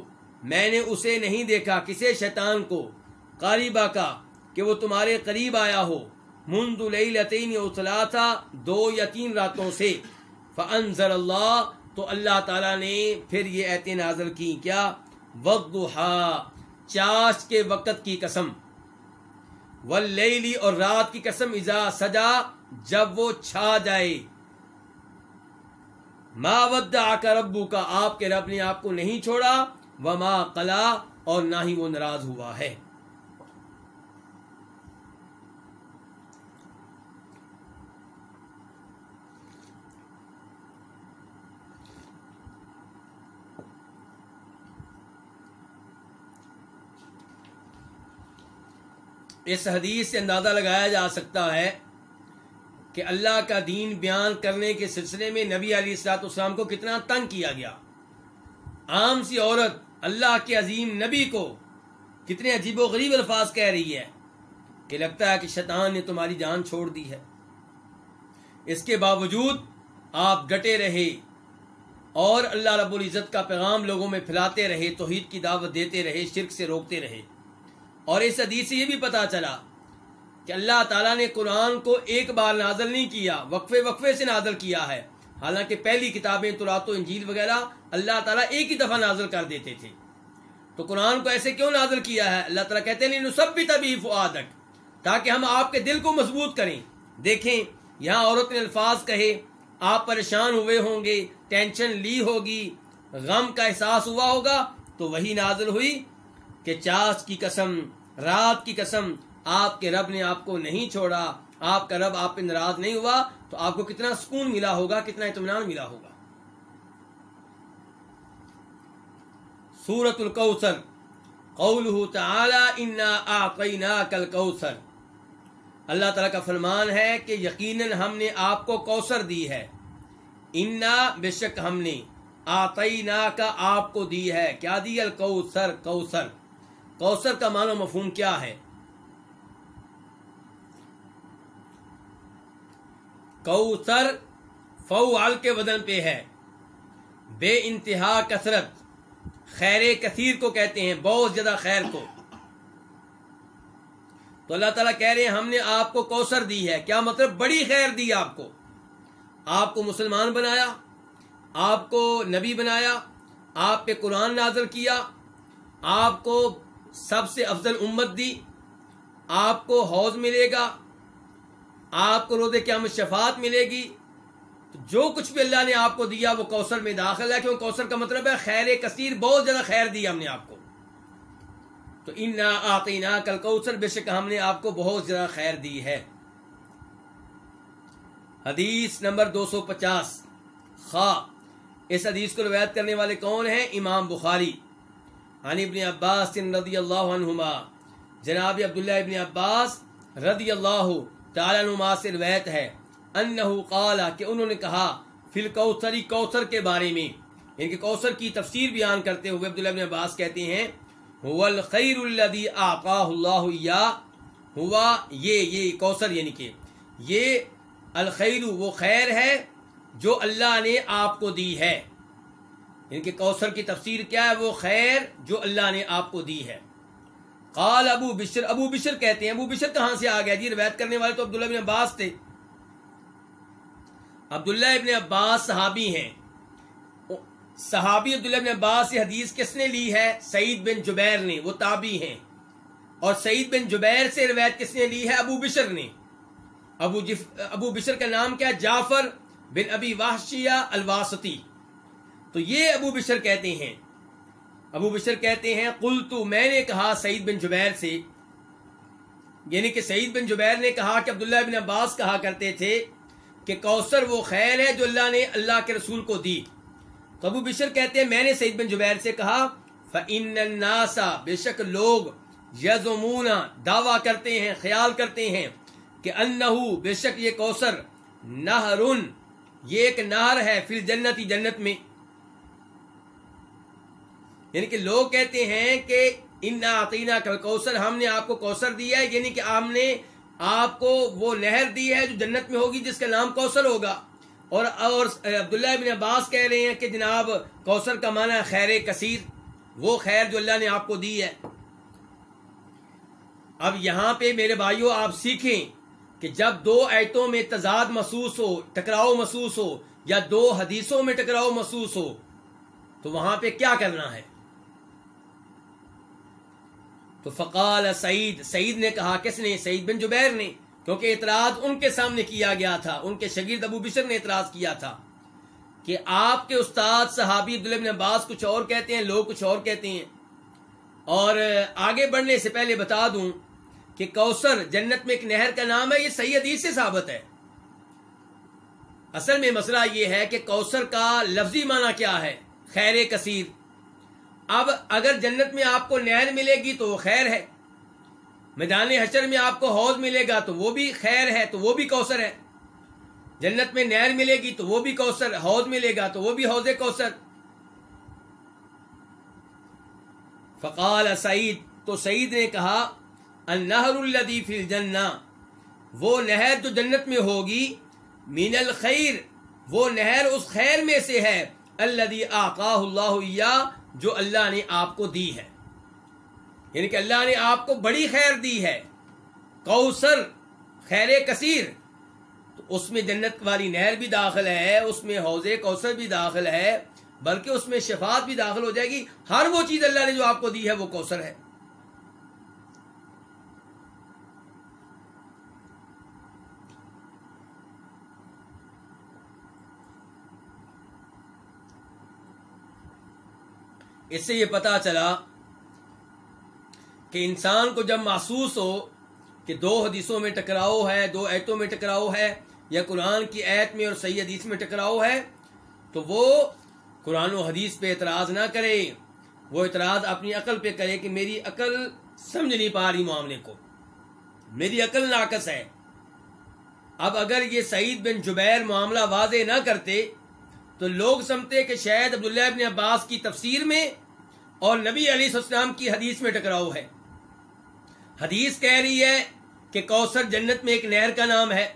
میں نے اسے نہیں دیکھا، کسے شیطان کو؟ قریبا کا، کہ وہ تمہارے قریب آیا ہو۔ مند لیلتین او ثلاثہ دو یا تین راتوں سے۔ فانزل اللہ تو اللہ تعالیٰ نے پھر یہ ایت نازل کی کیا؟ وضحا چاش کے وقت کی قسم۔ واللیلی اور رات کی قسم، اذا سجا، جب وہ چھا جائے۔ ما ودع کا ربو کا آپ کے رب نے آپ کو نہیں چھوڑا۔ وما قلا اور نہ ہی وہ ناراض ہوا ہے۔ اس حدیث سے اندازہ لگایا جا سکتا ہے کہ اللہ کا دین بیان کرنے کے سلسلے میں نبی علی السلاط اسلام کو کتنا تنگ کیا گیا۔ عام سی عورت اللہ کے عظیم نبی کو کتنے عجیب و غریب الفاظ کہہ رہی ہے کہ لگتا ہے کہ شیطان نے تمہاری جان چھوڑ دی ہے۔ اس کے باوجود آپ ڈٹے رہے اور اللہ رب العزت کا پیغام لوگوں میں پھیلاتے رہے، توحید کی دعوت دیتے رہے، شرک سے روکتے رہے۔ اور اس حدیث سے یہ بھی پتا چلا کہ اللہ تعالیٰ نے قرآن کو ایک بار نازل نہیں کیا، وقفے وقفے سے نازل کیا ہے۔ حالانکہ پہلی کتابیں ترات و انجیل وغیرہ اللہ تعالیٰ ایک ہی دفعہ نازل کر دیتے تھے۔ تو قرآن کو ایسے کیوں نازل کیا ہے؟ اللہ تعالیٰ کہتے ہیں سب بھی طبی فعادک تاکہ ہم آپ کے دل کو مضبوط کریں۔ دیکھیں، یہاں عورت نے الفاظ کہے، آپ پریشان ہوئے ہوں گے، ٹینشن لی ہوگی، غم کا احساس ہوا ہوگا، تو وہی نازل ہوئی کہ چاس کی قسم رات کی قسم، آپ کے رب نے آپ کو نہیں چھوڑا، آپ کا رب آپ پہ ناراض نہیں ہوا، تو آپ کو کتنا سکون ملا ہوگا، کتنا اطمینان ملا ہوگا۔ سورت القوثر قول تعالی، انا کل کوسر اللہ تعالیٰ کا فرمان ہے کہ یقیناً ہم نے آپ کو کوثر دی ہے۔ انا بے شک ہم نے آتئی کا آپ کو دی ہے۔ کیا دی الکوسر کوسر کوثر کا معنی مفہوم کیا ہے؟ کوثر فعال کے وزن پہ ہے۔ بے انتہا کثرت، خیر کثیر کو کہتے ہیں، بہت زیادہ خیر کو۔ تو اللہ تعالیٰ کہہ رہے ہیں، ہم نے آپ کو کوثر دی ہے۔ کیا مطلب؟ بڑی خیر دی آپ کو۔ آپ کو مسلمان بنایا، آپ کو نبی بنایا، آپ پہ قرآن نازل کیا، آپ کو سب سے افضل امت دی، آپ کو حوض ملے گا، آپ کو روز قیامت شفاعت ملے گی۔ جو کچھ بھی اللہ نے آپ کو دیا، وہ کوثر میں داخل ہے، کیونکہ کوثر کا مطلب ہے خیر کثیر، بہت زیادہ خیر دی ہم نے آپ کو۔ تو ان نا آقینا کل کوثر بے شک ہم نے آپ کو بہت زیادہ خیر دی ہے۔ حدیث نمبر دو سو پچاس خا اس حدیث کو روایت کرنے والے کون ہیں؟ امام بخاری۔ عن ابن عباس رضی اللہ عنہما، جناب عبداللہ ابن عباس رضی اللہ تعالیٰ نما سے رویت ہے، انہو قالا کہ انہوں نے کہا، فی القوثری کوثر کے بارے میں یعنی ان کے کوثر کی تفسیر بیان کرتے ہوئے عبداللہ ابن عباس کہتے ہیں والخیر الذي آقاہ اللہ یا ہوا یہ یہ کوثر یعنی کہ یہ الخیر، وہ خیر ہے جو اللہ نے آپ کو دی ہے۔ یعنی ان کے کوثر کی تفسیر کیا ہے؟ وہ خیر جو اللہ نے آپ کو دی ہے۔ قال ابو بشر ابو بشر کہتے ہیں، ابو بشر کہاں سے آ گیا جی روایت کرنے والے تو عبداللہ ابن عباس تھے۔ عبداللہ ابن عباس صحابی ہیں۔ صحابی عبداللہ ابن عباس سے حدیث کس نے لی ہے؟ سعید بن جبیر نے، وہ تابی ہیں۔ اور سعید بن جبیر سے روایت کس نے لی ہے؟ ابو بشر نے۔ ابو جف، ابو بشر کا نام کیا؟ جعفر بن ابی واشیہ الواسطی۔ تو یہ ابو بشر کہتے ہیں۔ ابو بشر کہتے ہیں کل تو میں نے کہا سعید بن جبیر سے۔ یعنی کہ سعید بن جبیر نے کہا کہ عبداللہ بن عباس کہا کرتے تھے کہ کوثر وہ خیر ہے جو اللہ نے اللہ کے رسول کو دی۔ تو ابو بشر کہتے ہیں، میں نے سعید بن جبیر سے کہا فن ناسا بے شک لوگ یزمونہ دعویٰ کرتے ہیں، خیال کرتے ہیں کہ انہو، بے شک یہ کوثر نہ یہ ایک نہر ہے پھر جنتی جنت میں۔ یعنی کہ لوگ کہتے ہیں کہ ان عطینہ کل کوثر ہم نے آپ کو کوثر دیا ہے یعنی کہ ہم نے آپ کو وہ نہر دی ہے جو جنت میں ہوگی، جس کا نام کوثر ہوگا۔ اور اور عبداللہ ابن عباس کہہ رہے ہیں کہ جناب کوثر کا معنی خیر کثیر، وہ خیر جو اللہ نے آپ کو دی ہے۔ اب یہاں پہ میرے بھائیوں آپ سیکھیں کہ جب دو ایتوں میں تضاد محسوس ہو، ٹکراؤ محسوس ہو، یا دو حدیثوں میں ٹکراؤ محسوس ہو، تو وہاں پہ کیا کرنا ہے؟ تو فقال سعید سعید نے کہا، کس نے؟ سعید بن جبیر نے، کیونکہ اعتراض ان کے سامنے کیا گیا تھا، ان کے شگیرد ابو بشر نے اعتراض کیا تھا کہ آپ کے استاد صحابی عبداللہ بن عباس کچھ اور کہتے ہیں، لوگ کچھ اور کہتے ہیں۔ اور آگے بڑھنے سے پہلے بتا دوں کہ کوثر جنت میں ایک نہر کا نام ہے، یہ صحیح حدیث سے ثابت ہے۔ اصل میں مسئلہ یہ ہے کہ کوثر کا لفظی معنی کیا ہے؟ خیر کثیر۔ اب اگر جنت میں آپ کو نہر ملے گی تو وہ خیر ہے۔ میدان حشر میں آپ کو حوض ملے گا تو وہ بھی خیر ہے، تو وہ بھی کوثر ہے۔ جنت میں نہر ملے گی تو وہ بھی کوثر، حوض ملے گا تو وہ بھی حوض کوثر۔ فقال سعید، تو سعید نے کہا، النہر الدی فی الجنہ، وہ نہر جو جنت میں ہوگی مین الخیر، وہ نہر اس خیر میں سے ہے اللہ آقا اللہ جو اللہ نے آپ کو دی ہے۔ یعنی کہ اللہ نے آپ کو بڑی خیر دی ہے۔ کوثر، خیر کثیر۔ تو اس میں جنت والی نہر بھی داخل ہے، اس میں حوض کوثر بھی داخل ہے، بلکہ اس میں شفاعت بھی داخل ہو جائے گی۔ ہر وہ چیز اللہ نے جو آپ کو دی ہے، وہ کوثر ہے۔ اس سے یہ پتا چلا کہ انسان کو جب محسوس ہو کہ دو حدیثوں میں ٹکراؤ ہے، دو ایتوں میں ٹکراؤ ہے، یا قرآن کی ایت میں اور صحیح حدیث میں ٹکراؤ ہے، تو وہ قرآن و حدیث پہ اعتراض نہ کرے، وہ اعتراض اپنی عقل پہ کرے کہ میری عقل سمجھ نہیں پا رہی معاملے کو۔ میری عقل ناقص ہے۔ اب اگر یہ سعید بن جبیر معاملہ واضح نہ کرتے تو لوگ سمجھتے کہ شاید عبداللہ ابن عباس کی تفسیر میں اور نبی علیہ السلام کی حدیث میں ٹکراؤ ہے۔ حدیث کہہ رہی ہے کہ کوثر جنت میں ایک نہر کا نام ہے۔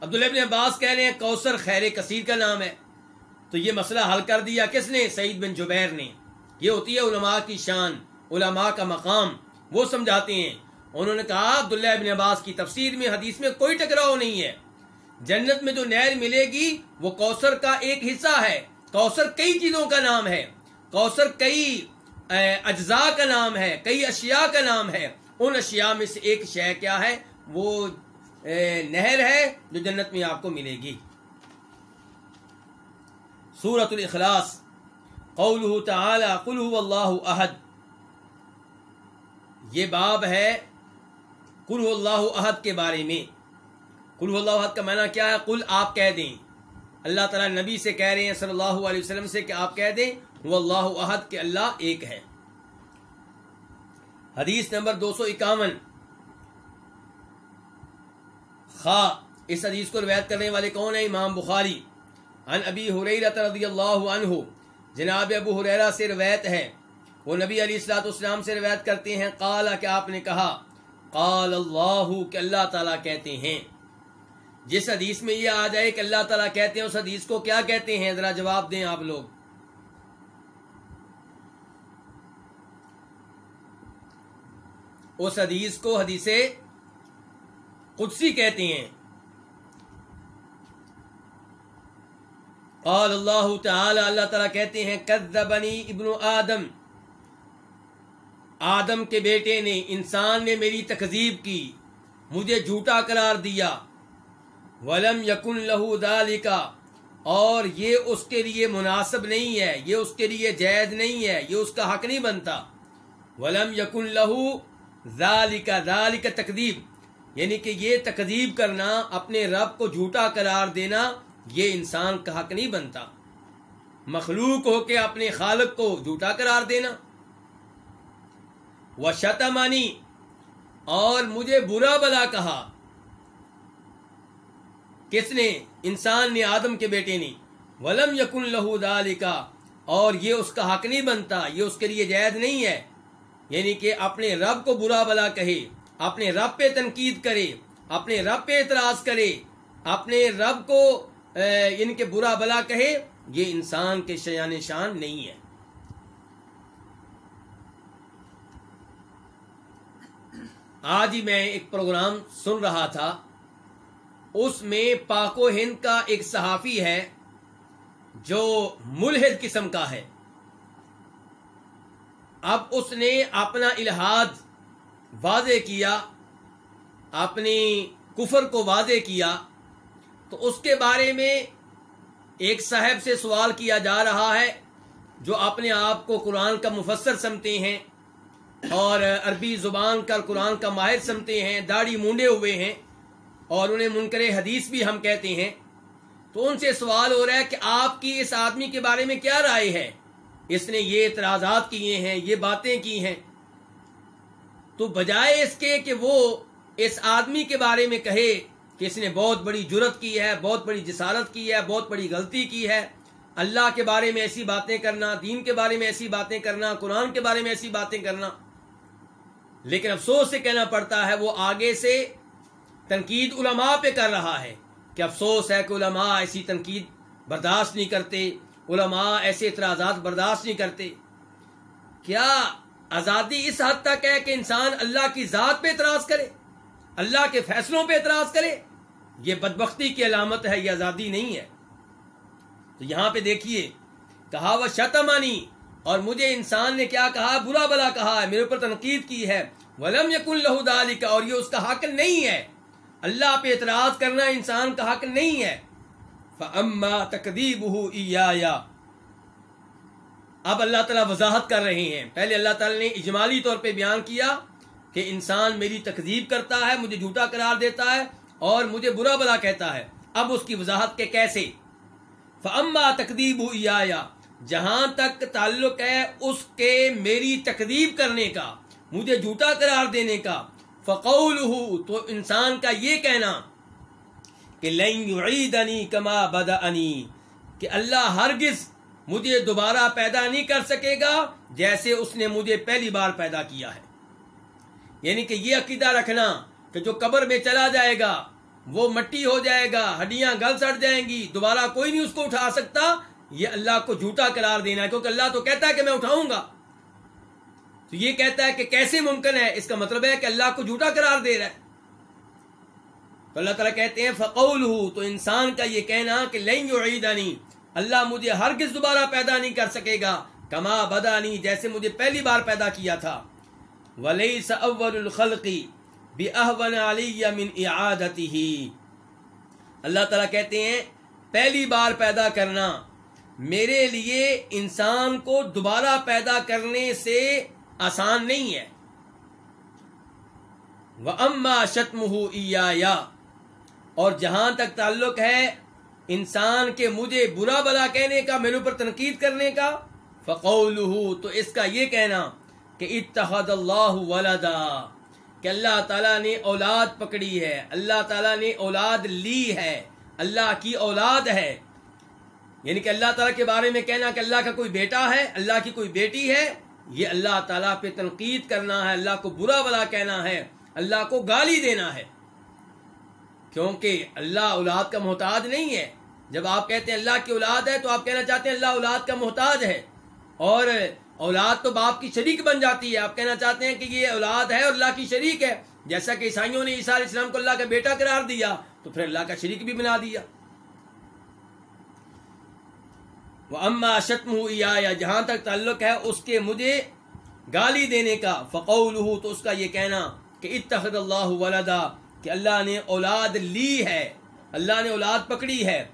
عبداللہ ابن عباس کہہ رہے ہیں کوثر خیر کثیر کا نام ہے۔ تو یہ مسئلہ حل کر دیا کس نے؟ سعید بن جبیر نے۔ یہ ہوتی ہے علماء کی شان، علماء کا مقام، وہ سمجھاتے ہیں۔ انہوں نے کہا عبداللہ ابن عباس کی تفسیر میں حدیث میں کوئی ٹکراؤ نہیں ہے۔ جنت میں جو نہر ملے گی، وہ کوثر کا ایک حصہ ہے۔ کوثر کئی چیزوں کا نام ہے۔ کوثر کئی اجزاء کا نام ہے، کئی اشیاء کا نام ہے۔ ان اشیاء میں سے ایک شے کیا ہے؟ وہ نہر ہے جو جنت میں آپ کو ملے گی۔ سورت الاخلاص قوله تعالی قل هو اللہ احد یہ باب ہے قل هو اللہ احد کے بارے میں۔ قل هو اللہ احد کا معنی کیا ہے؟ قل آپ کہہ دیں۔ اللہ تعالیٰ نبی سے کہہ رہے ہیں صلی اللہ علیہ وسلم سے کہ آپ کہہ دیں۔ وہ اللہ احد کہ اللہ ایک ہے۔ حدیث نمبر دو سو اکاون۔ خا، اس حدیث کو روایت کرنے والے کون ہیں؟ امام بخاری۔ ان ابی حریرت رضی اللہ عنہ۔ جناب ابو حریرہ سے روایت ہے۔ وہ نبی علی السلاۃ اسلام سے روایت کرتے ہیں۔ قال کہ آپ نے کہا؟ قال اللہ کہ اللہ تعالیٰ کہتے ہیں۔ جس حدیث میں یہ آ جائے کہ اللہ تعالیٰ کہتے ہیں، اس حدیث کو کیا کہتے ہیں؟ ذرا جواب دیں آپ لوگ۔ اس حدیث کو حدیث قدسی کہتے ہیں۔ قال اللہ تعالی، اللہ تعالیٰ کہتے ہیں، کذبنی ابن آدم۔ آدم کے بیٹے نے انسان نے میری تکذیب کی، مجھے جھوٹا قرار دیا۔ ولم یکن لہو ذالکا، اور یہ اس کے لیے مناسب نہیں ہے، یہ اس کے لیے جائز نہیں ہے، یہ اس کا حق نہیں بنتا۔ ولم یکن لہو ذالکا، ذالک تقدیب یعنی کہ یہ تقدیب کرنا، اپنے رب کو جھوٹا قرار دینا، یہ انسان کا حق نہیں بنتا۔ مخلوق ہو کے اپنے خالق کو جھوٹا قرار دینا۔ وہ شتمانی اور مجھے برا بلا کہا کس نے انسان نے آدم کے بیٹے نے؟ ولم یقن لہو دالکا اور یہ اس کا حق نہیں بنتا، یہ اس کے لیے جائز نہیں ہے۔ یعنی کہ اپنے رب کو برا بلا کہے، اپنے رب پہ تنقید کرے، اپنے رب پہ اعتراض کرے، اپنے رب کو ان کے برا بلا کہے، یہ انسان کے شیان شان نہیں ہے۔ آج ہی میں ایک پروگرام سن رہا تھا۔ اس میں پاک و ہند کا ایک صحافی ہے جو ملحد قسم کا ہے۔ اب اس نے اپنا الحاد واضح کیا، اپنی کفر کو واضح کیا۔ تو اس کے بارے میں ایک صاحب سے سوال کیا جا رہا ہے، جو اپنے آپ کو قرآن کا مفسر سمتے ہیں اور عربی زبان کا قرآن کا ماہر سمتے ہیں، داڑھی مونڈے ہوئے ہیں۔ اور انہیں منکر حدیث بھی ہم کہتے ہیں۔ تو ان سے سوال ہو رہا ہے کہ آپ کی اس آدمی کے بارے میں کیا رائے ہے؟ اس نے یہ اعتراضات کیے ہیں، یہ باتیں کی ہیں۔ تو بجائے اس کے کہ وہ اس آدمی کے بارے میں کہے کہ اس نے بہت بڑی جرت کی ہے، بہت بڑی جسارت کی ہے، بہت بڑی غلطی کی ہے۔ اللہ کے بارے میں ایسی باتیں کرنا، دین کے بارے میں ایسی باتیں کرنا، قرآن کے بارے میں ایسی باتیں کرنا۔ لیکن افسوس سے کہنا پڑتا ہے وہ آگے سے تنقید علماء پہ کر رہا ہے کہ افسوس ہے کہ علماء ایسی تنقید برداشت نہیں کرتے، علماء ایسے اعتراضات برداشت نہیں کرتے۔ کیا آزادی اس حد تک ہے کہ انسان اللہ کی ذات پہ اعتراض کرے؟ اللہ کے فیصلوں پہ اعتراض کرے؟ یہ بدبختی کی علامت ہے، یہ آزادی نہیں ہے۔ تو یہاں پہ دیکھیے، کہا وہ شتمانی اور مجھے انسان نے کیا کہا؟ برا بلا کہا ہے، میرے اوپر تنقید کی ہے۔ ولم یق اللہ دال کا اور یہ اس کا حق نہیں ہے۔ اللہ پہ اعتراض کرنا انسان کا حق نہیں ہے۔ فَأَمَّا تَقْدِيبُهُ اب اللہ تعالیٰ وضاحت کر رہے ہیں۔ پہلے اللہ تعالیٰ نے اجمالی طور پہ بیان کیا کہ انسان میری تقدیب کرتا ہے، مجھے جھوٹا قرار دیتا ہے اور مجھے برا بلا کہتا ہے۔ اب اس کی وضاحت کے کیسے؟ فَأَمَّا تَقْدِيبُهُ جہاں تک تعلق ہے اس کے میری تکذیب کرنے کا، مجھے جھوٹا قرار دینے کا۔ فقول تو انسان کا یہ کہنا کہ لن یعیدنی کما بدعنی، کہ اللہ ہرگز مجھے دوبارہ پیدا نہیں کر سکے گا جیسے اس نے مجھے پہلی بار پیدا کیا ہے۔ یعنی کہ یہ عقیدہ رکھنا کہ جو قبر میں چلا جائے گا، وہ مٹی ہو جائے گا، ہڈیاں گل سڑ جائیں گی، دوبارہ کوئی نہیں اس کو اٹھا سکتا، یہ اللہ کو جھوٹا قرار دینا ہے، کیونکہ اللہ تو کہتا ہے کہ میں اٹھاؤں گا۔ تو یہ کہتا ہے کہ کیسے ممکن ہے؟ اس کا مطلب ہے کہ اللہ کو جھوٹا قرار دے رہا ہے۔ تو اللہ تعالیٰ کہتے ہیں فقول ہوں تو انسان کا یہ کہنا کہ لیں گے اللہ مجھے ہرگز دوبارہ پیدا نہیں کر سکے گا۔ کما بدا نہیں جیسے مجھے پہلی بار پیدا کیا تھا۔ ولی اول الخلقی بأہون علی من اعادته اللہ تعالیٰ کہتے ہیں، پہلی بار پیدا کرنا۔ میرے لیے انسان کو دوبارہ پیدا کرنے سے آسان نہیں ہے۔ وہ اما شتم اور جہاں تک تعلق ہے، انسان کے مجھے برا بلا کہنے کا، میرے اوپر تنقید کرنے کا۔ فقول تو اس کا یہ کہنا کہ اتحد اللہ ولدا۔ کہ اللہ تعالیٰ نے اولاد پکڑی ہے۔ اللہ تعالیٰ نے اولاد لی ہے۔ اللہ کی اولاد ہے۔ یعنی کہ اللہ تعالیٰ کے بارے میں کہنا کہ اللہ کا کوئی بیٹا ہے، اللہ کی کوئی بیٹی ہے۔ یہ اللہ تعالیٰ پہ تنقید کرنا ہے، اللہ کو برا بلا کہنا ہے، اللہ کو گالی دینا ہے۔ کیونکہ اللہ اولاد کا محتاج نہیں ہے۔ جب آپ کہتے ہیں اللہ کی اولاد ہے تو آپ کہنا چاہتے ہیں اللہ اولاد کا محتاج ہے۔ اور اولاد تو باپ کی شریک بن جاتی ہے۔ آپ کہنا چاہتے ہیں کہ یہ اولاد ہے اور اللہ کی شریک ہے۔ جیسا کہ عیسائیوں نے عیسیٰ علیہ السلام کو اللہ کا بیٹا قرار دیا تو پھر اللہ کا شریک بھی بنا دیا۔ وہ اما شتم یا جہاں تک تعلق ہے اس کے مجھے گالی دینے کا فقول تو اس کا یہ کہنا کہ اتخذ اللہ ولدا، کہ اللہ نے اولاد لی ہے، اللہ نے اولاد پکڑی ہے۔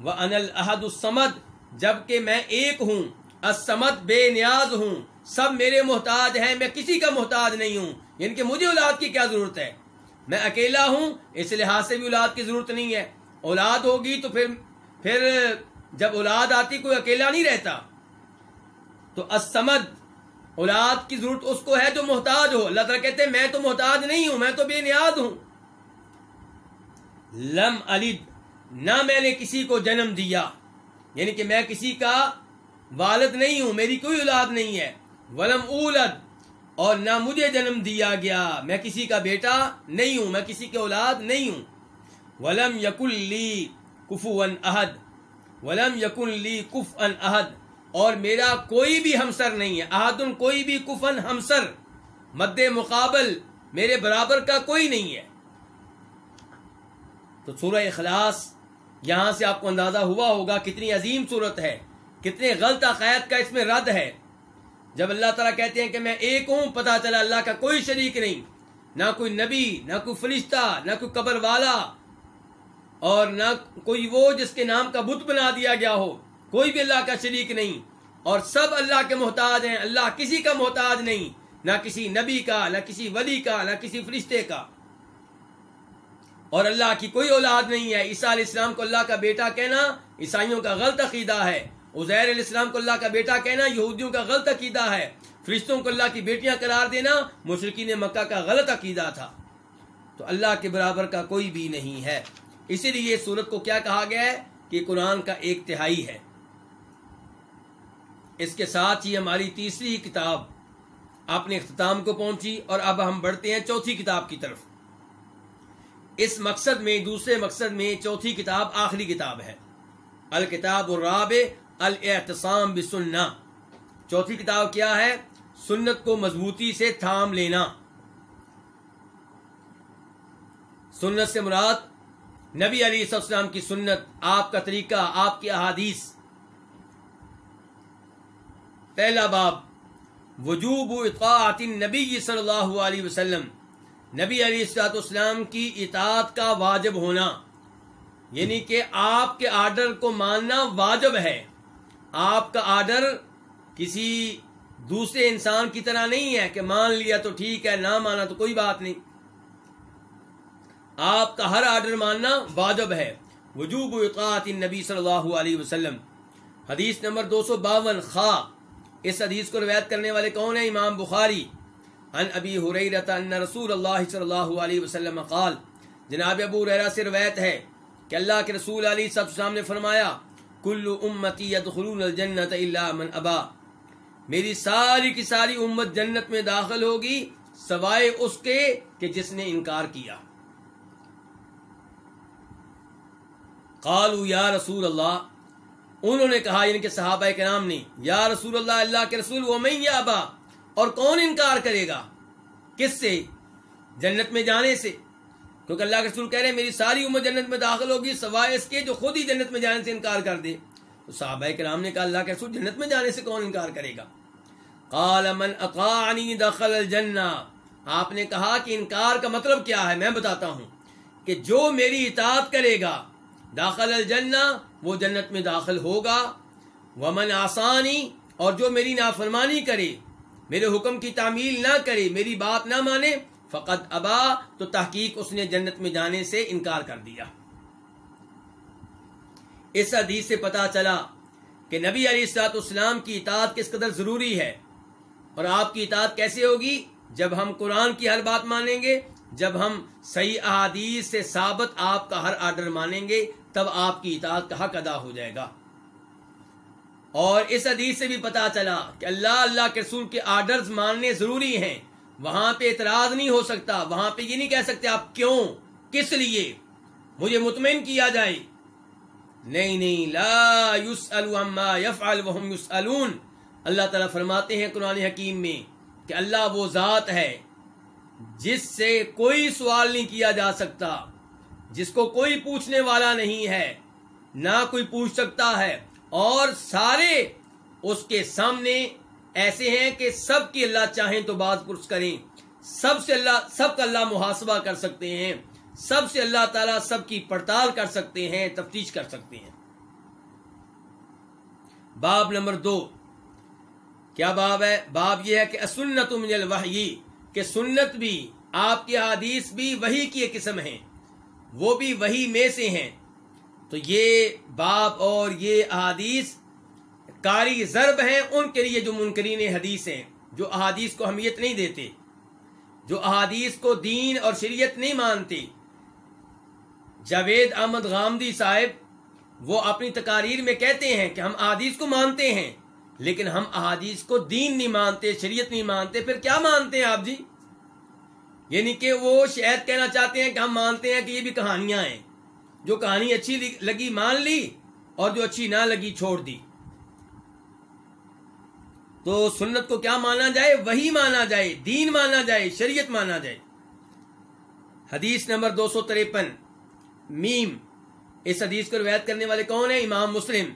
وہ انل احد السمد جبکہ میں ایک ہوں اسمت بے نیاز ہوں، سب میرے محتاج ہیں، میں کسی کا محتاج نہیں ہوں۔ یعنی کہ مجھے اولاد کی کیا ضرورت ہے؟ میں اکیلا ہوں، اس لحاظ سے بھی اولاد کی ضرورت نہیں ہے۔ اولاد ہوگی تو پھر پھر جب اولاد آتی کوئی اکیلا نہیں رہتا، تو اسمد اولاد کی ضرورت اس کو ہے جو محتاج ہو۔ اللہ تعالیٰ کہتے ہیں، میں تو محتاج نہیں ہوں، میں تو بے نیاز ہوں۔ لم علی نہ میں نے کسی کو جنم دیا یعنی کہ میں کسی کا والد نہیں ہوں، میری کوئی اولاد نہیں ہے۔ ولم اولد، اور نہ مجھے جنم دیا گیا۔ میں کسی کا بیٹا نہیں ہوں، میں کسی کے اولاد نہیں ہوں۔ ولم یق لی کفو ان عہد ولم یقن لی کف ان عہد اور میرا کوئی بھی ہمسر نہیں ہے احد کوئی بھی کفن ہمسر، مد مقابل میرے برابر کا کوئی نہیں ہے۔ تو سورہ اخلاص یہاں سے آپ کو اندازہ ہوا ہوگا کتنی عظیم صورت ہے، کتنے غلط عقائد کا اس میں رد ہے۔ جب اللہ تعالیٰ کہتے ہیں کہ میں ایک ہوں پتا چلا اللہ کا کوئی شریک نہیں، نہ کوئی نبی، نہ کوئی فرشتہ، نہ کوئی قبر والا اور نہ کوئی وہ جس کے نام کا بت بنا دیا گیا ہو، کوئی بھی اللہ کا شریک نہیں۔ اور سب اللہ کے محتاج ہیں، اللہ کسی کا محتاج نہیں، نہ کسی نبی کا، نہ کسی ولی کا، نہ کسی فرشتے کا۔ اور اللہ کی کوئی اولاد نہیں ہے۔ عیسیٰ علیہ السلام کو اللہ کا بیٹا کہنا عیسائیوں کا غلط عقیدہ ہے۔ عزیر علیہ السلام کو اللہ کا بیٹا کہنا یہودیوں کا غلط عقیدہ ہے۔ فرشتوں کو اللہ کی بیٹیاں قرار دینا مشرقین مکہ کا غلط عقیدہ تھا۔ تو اللہ کے برابر کا کوئی بھی نہیں ہے۔ اسی لیے سورت کو کیا کہا گیا ہے کہ قرآن کا ایک تہائی ہے۔ اس کے ساتھ ہی ہماری تیسری کتاب اپنے اختتام کو پہنچی اور اب ہم بڑھتے ہیں چوتھی کتاب کی طرف۔ اس مقصد میں دوسرے مقصد میں چوتھی کتاب آخری کتاب ہے۔ الکتاب الرابع الاعتصام بسنہ۔ چوتھی کتاب کیا ہے؟ سنت کو مضبوطی سے تھام لینا۔ سنت سے مراد نبی علی السلام کی سنت، آپ کا طریقہ، آپ کی احادیث۔ پہلا باب، وجوب اطاعت نبی صلی اللہ علیہ وسلم۔ نبی علی السلاط اسلام کی اطاعت کا واجب ہونا یعنی کہ آپ کے آرڈر کو ماننا واجب ہے۔ آپ کا آرڈر کسی دوسرے انسان کی طرح نہیں ہے کہ مان لیا تو ٹھیک ہے، نہ مانا تو کوئی بات نہیں۔ آپ کا ہر آرڈر ماننا واجب ہے۔ وجوب اطاعت نبی صلی اللہ علیہ وسلم۔ حدیث نمبر دو سو باون خا اس حدیث کو روایت کرنے والے کون ہیں؟ امام بخاری۔ ان ابی حریرت ان رسول اللہ صلی اللہ علیہ وسلم قال۔ جناب ابو ریرا سے روایت ہے کہ اللہ کے رسول علی صاحب السلام نے فرمایا، کل امتی یدخلون الجنت الا من ابا۔ میری ساری کی ساری امت جنت میں داخل ہوگی، سوائے اس کے کہ جس نے انکار کیا۔ قالوا یا رسول اللہ۔ انہوں نے کہا یعنی کہ صحابہ کے نام نے، یا رسول اللہ اللہ کے رسول وہ میں یا ابا؟ اور کون انکار کرے گا؟ کس سے؟ جنت میں جانے سے۔ کیونکہ اللہ کے رسول کہہ رہے ہیں، میری ساری عمر جنت میں داخل ہوگی، سوائے اس کے جو خود ہی جنت میں جانے سے انکار کر دے۔ تو صحابہ کے نام نے کہا، اللہ کے رسول جنت میں جانے سے کون انکار کرے گا؟ قال، من اقانی دخل الجنہ۔ آپ نے کہا کہ انکار کا مطلب کیا ہے؟ میں بتاتا ہوں کہ جو میری اطاعت کرے گا داخل الجنہ، وہ جنت میں داخل ہوگا۔ ومن آسانی اور جو میری نافرمانی کرے، میرے حکم کی تعمیل نہ کرے، میری بات نہ مانے فقط ابا تو تحقیق اس نے جنت میں جانے سے انکار کر دیا۔ اس حدیث سے پتا چلا کہ نبی علی السلاط اسلام کی اطاعت کس قدر ضروری ہے۔ اور آپ کی اطاعت کیسے ہوگی؟ جب ہم قرآن کی ہر بات مانیں گے، جب ہم صحیح احادیث سے ثابت آپ کا ہر آرڈر مانیں گے تب آپ کی اطاعت کا حق ادا ہو جائے گا۔ اور اس حدیث سے بھی پتا چلا کہ اللہ اللہ کے رسول کے آرڈرز ماننے ضروری ہیں۔ وہاں پہ اعتراض نہیں ہو سکتا، وہاں پہ یہ نہیں کہہ سکتے آپ کیوں، کس لیے؟ مجھے مطمئن کیا جائے۔ نہیں نہیں، لا يسأل عما يفعل وهم يسألون اللہ تعالیٰ فرماتے ہیں قرآن حکیم میں کہ اللہ وہ ذات ہے جس سے کوئی سوال نہیں کیا جا سکتا۔ جس کو کوئی پوچھنے والا نہیں ہے، نہ کوئی پوچھ سکتا ہے۔ اور سارے اس کے سامنے ایسے ہیں کہ سب کی اللہ چاہیں تو بات پرس کریں۔ سب سے اللہ، سب کا اللہ محاسبہ کر سکتے ہیں۔ سب سے اللہ تعالیٰ سب کی پڑتال کر سکتے ہیں، تفتیش کر سکتے ہیں۔ باب نمبر دو۔ کیا باب ہے؟ باب یہ ہے کہ سنت من الوحی، کہ سنت بھی، آپ کی حدیث بھی وہی کی ایک قسم ہیں۔ وہ بھی وہی میں سے ہیں۔ تو یہ باب اور یہ احادیث کاری ضرب ہیں، ان کے لیے جو منکرین حدیث ہیں، جو احادیث کو اہمیت نہیں دیتے، جو احادیث کو دین اور شریعت نہیں مانتے۔ جاوید احمد غامدی صاحب وہ اپنی تقاریر میں کہتے ہیں کہ ہم احادیث کو مانتے ہیں، لیکن ہم احادیث کو دین نہیں مانتے، شریعت نہیں مانتے، پھر کیا مانتے ہیں آپ جی؟ یعنی کہ وہ شاید کہنا چاہتے ہیں کہ ہم مانتے ہیں کہ یہ بھی کہانیاں ہیں۔ جو کہانی اچھی لگی مان لی اور جو اچھی نہ لگی چھوڑ دی۔ تو سنت کو کیا مانا جائے؟ وہی مانا جائے، دین مانا جائے، شریعت مانا جائے۔ حدیث نمبر دو سو تریپن۔ میم۔ اس حدیث کو روایت کرنے والے کون ہیں؟ امام مسلم۔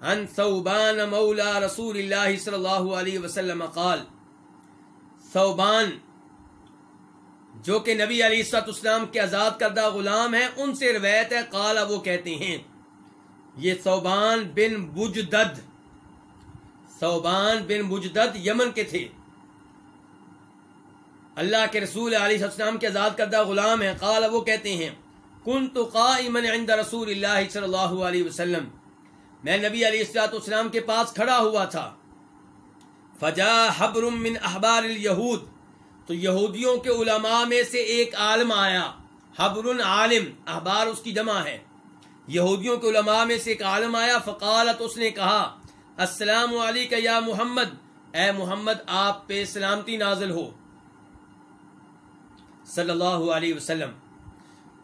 ان ثوبان مولا رسول اللہ صلی اللہ علیہ وسلم قال، ثوبان جو کہ نبی علی سات اسلام کے آزاد کردہ غلام ہیں، ان سے روایت ہے، قال وہ کہتے ہیں، یہ صوبان بن بجدد صوبان بن بجدد یمن کے تھے۔ اللہ کے رسول علیہ السلام کے آزاد کردہ غلام ہیں، قال وہ کہتے ہیں کن تو قائمن عند رسول اللہ صلی اللہ علیہ وسلم۔ میں نبی علیہ السلاط اسلام کے پاس کھڑا ہوا تھا۔ فجا حبر من احبار الیہود۔ تو یہودیوں کے علماء میں سے ایک عالم آیا۔ حبر عالم احبار اس کی جمع ہے۔ یہودیوں کے علماء میں سے ایک عالم آیا، فقالت اس نے کہا، السلام علیکم یا محمد۔ اے محمد، آپ پہ سلامتی نازل ہو۔ صلی اللہ علیہ وسلم۔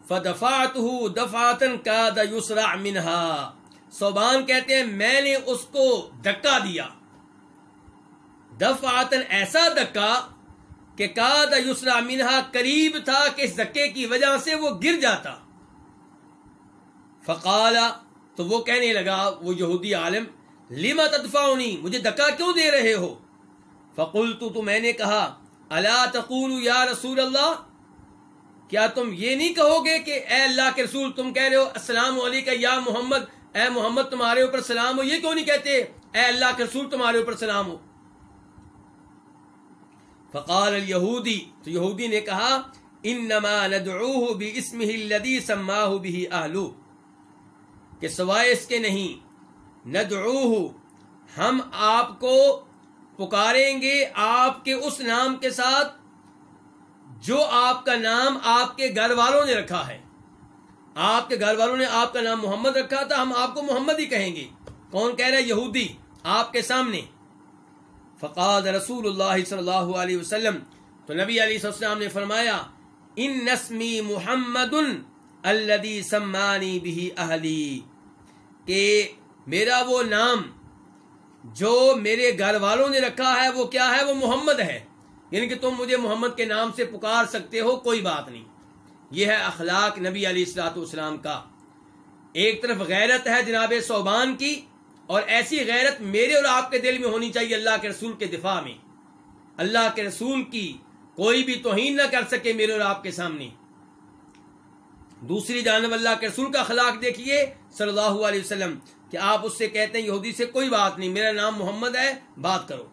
فدفعته دفعتا كاد يسرع منها صوبان کہتے ہیں، میں نے اس کو دکا دیا۔ دفعتا ایسا دکا کہ کاد یسرا منہا قریب تھا کہ اس دکے کی وجہ سے وہ گر جاتا۔ فقالا تو وہ کہنے لگا، وہ یہودی عالم لما تدفعنی مجھے دکا کیوں دے رہے ہو؟ فقلت، تو میں نے کہا، الا تقول یا رسول اللہ؟ کیا تم یہ نہیں کہو گے کہ اے اللہ کے رسول، تم کہہ رہے ہو، السلام علیکم یا محمد؟ اے محمد، تمہارے اوپر سلام ہو، یہ کیوں نہیں کہتے؟ اے اللہ کے رسول، تمہارے اوپر سلام ہو۔ فقال اليهودي، تو یہودی نے کہا، انما ندعوه باسمه الذي سماه به اهله. کہ سوائے اس کے نہیں ندعوہ ہم آپ کو پکاریں گے آپ کے اس نام کے ساتھ جو آپ کا نام آپ کے گھر والوں نے رکھا ہے۔ آپ کے گھر والوں نے آپ کا نام محمد رکھا تھا، ہم آپ کو محمد ہی کہیں گے۔ کون کہہ رہے یہودی؟ آپ کے سامنے۔ فقاد رسول اللہ صلی اللہ علیہ وسلم، تو نبی علیہ السلام نے فرمایا، ان نسمی محمد الدی سمانی بھی اہلی، کہ میرا وہ نام جو میرے گھر والوں نے رکھا ہے، وہ کیا ہے؟ وہ محمد ہے۔ یعنی کہ تم مجھے محمد کے نام سے پکار سکتے ہو، کوئی بات نہیں۔ یہ ہے اخلاق نبی علیہ السلاۃ والسلام کا۔ ایک طرف غیرت ہے جناب صوبان کی اور ایسی غیرت میرے اور آپ کے دل میں ہونی چاہیے اللہ کے رسول کے دفاع میں۔ اللہ کے رسول کی کوئی بھی توہین نہ کر سکے میرے اور آپ کے سامنے۔ دوسری جانب اللہ کے رسول کا اخلاق دیکھیے، صلی اللہ علیہ وسلم، کہ آپ اس سے کہتے ہیں، یہودی سے کوئی بات نہیں، میرا نام محمد ہے، بات کرو۔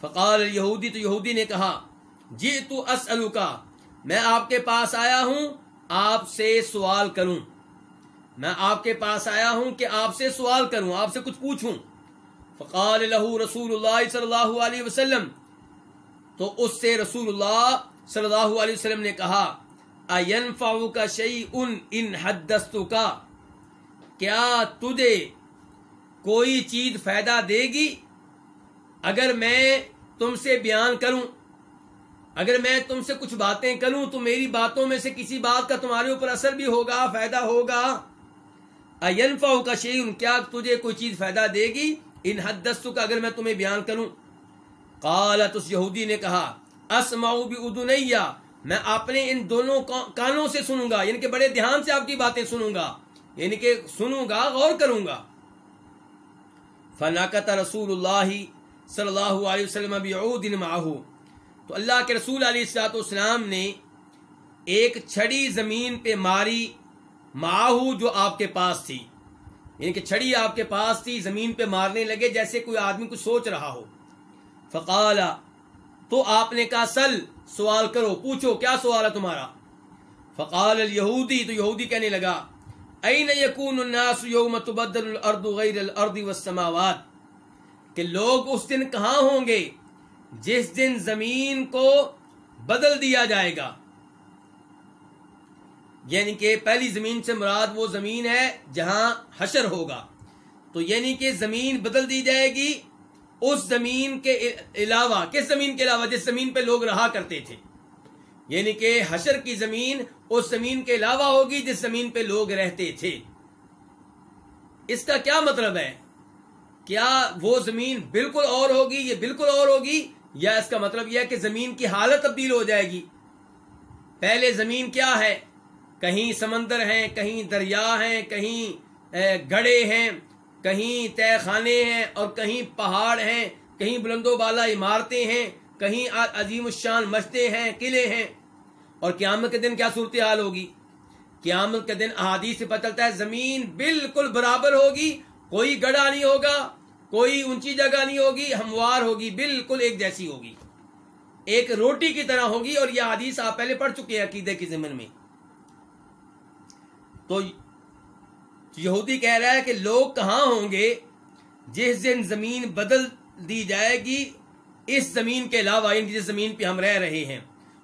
فقال یہودی تو یہودی نے کہا جی تو کا میں آپ کے پاس آیا ہوں، آپ سے سوال کروں۔ میں آپ کے پاس آیا ہوں کہ آپ سے سوال کروں، آپ سے کچھ پوچھوں۔ فقال له رسول اللہ صلی اللہ علیہ وسلم۔ تو اس سے رسول اللہ صلی اللہ علیہ وسلم نے کہا کا شعی ان ان حدستوں کا کیا تجھے کوئی چیز فائدہ دے گی؟ اگر میں تم سے بیان کروں، اگر میں تم سے کچھ باتیں کروں، تو میری باتوں میں سے کسی بات کا تمہارے اوپر اثر بھی ہوگا، فائدہ ہوگا۔ اینفا کا شعین کیا تجھے کوئی چیز فائدہ دے گی؟ ان حدست کا اگر میں تمہیں بیان کروں۔ قالت، اس یہودی نے کہا اسماؤ بھی ادنیا میں اپنے ان دونوں کانوں سے سنوں گا یعنی کہ بڑے دھیان سے آپ کی باتیں سنوں گا یعنی کہ سنوں گا، غور کروں گا۔ فناقت رسول اللہ صلی اللہ علیہ وسلم معه۔ تو اللہ کے رسول علیہ السلاط والسلام نے ایک چھڑی زمین پہ ماری ماہو جو آپ کے پاس تھی۔ یعنی کہ چھڑی آپ کے پاس تھی، زمین پہ مارنے لگے جیسے کوئی آدمی کچھ سوچ رہا ہو۔ فقال، تو آپ نے کہا، سل، سوال کرو، پوچھو، کیا سوال ہے تمہارا؟ فقال، الیہودی۔ تو یہودی کہنے لگا این یکون الناس یوم تبدل الارض غیر الارض والسماوات کہ لوگ اس دن کہاں ہوں گے؟ جس دن زمین کو بدل دیا جائے گا۔ یعنی کہ پہلی زمین سے مراد وہ زمین ہے جہاں حشر ہوگا۔ تو یعنی کہ زمین بدل دی جائے گی اس زمین کے علاوہ، کس زمین کے علاوہ؟ جس زمین پہ لوگ رہا کرتے تھے۔ یعنی کہ حشر کی زمین اس زمین کے علاوہ ہوگی جس زمین پہ لوگ رہتے تھے۔ اس کا کیا مطلب ہے؟ کیا وہ زمین بالکل اور ہوگی یہ بالکل اور ہوگی؟ یا اس کا مطلب یہ ہے کہ زمین کی حالت تبدیل ہو جائے گی۔ پہلے زمین کیا ہے؟ کہیں سمندر ہیں، کہیں دریا ہیں، کہیں گڑے ہیں، کہیں طے خانے ہیں اور کہیں پہاڑ ہیں، کہیں بلند و بالا عمارتیں ہیں، کہیں عظیم الشان مسجدیں ہیں، قلعے ہیں۔ اور قیامت کے دن کیا صورتحال ہوگی؟ قیامت کے دن احادیث سے پتہ چلتا ہے زمین بالکل برابر ہوگی، کوئی گڑا نہیں ہوگا، کوئی اونچی جگہ نہیں ہوگی، ہموار ہوگی، بالکل ایک جیسی ہوگی۔ ایک روٹی کی طرح ہوگی اور یہ حدیث آپ پہلے پڑھ چکے ہیں عقیدے کی زمین میں۔ تو یہودی کہہ رہا ہے کہ لوگ کہاں ہوں گے جس دن زمین بدل دی جائے گی، اس زمین کے علاوہ یعنی جس زمین پہ ہم رہ رہے ہیں۔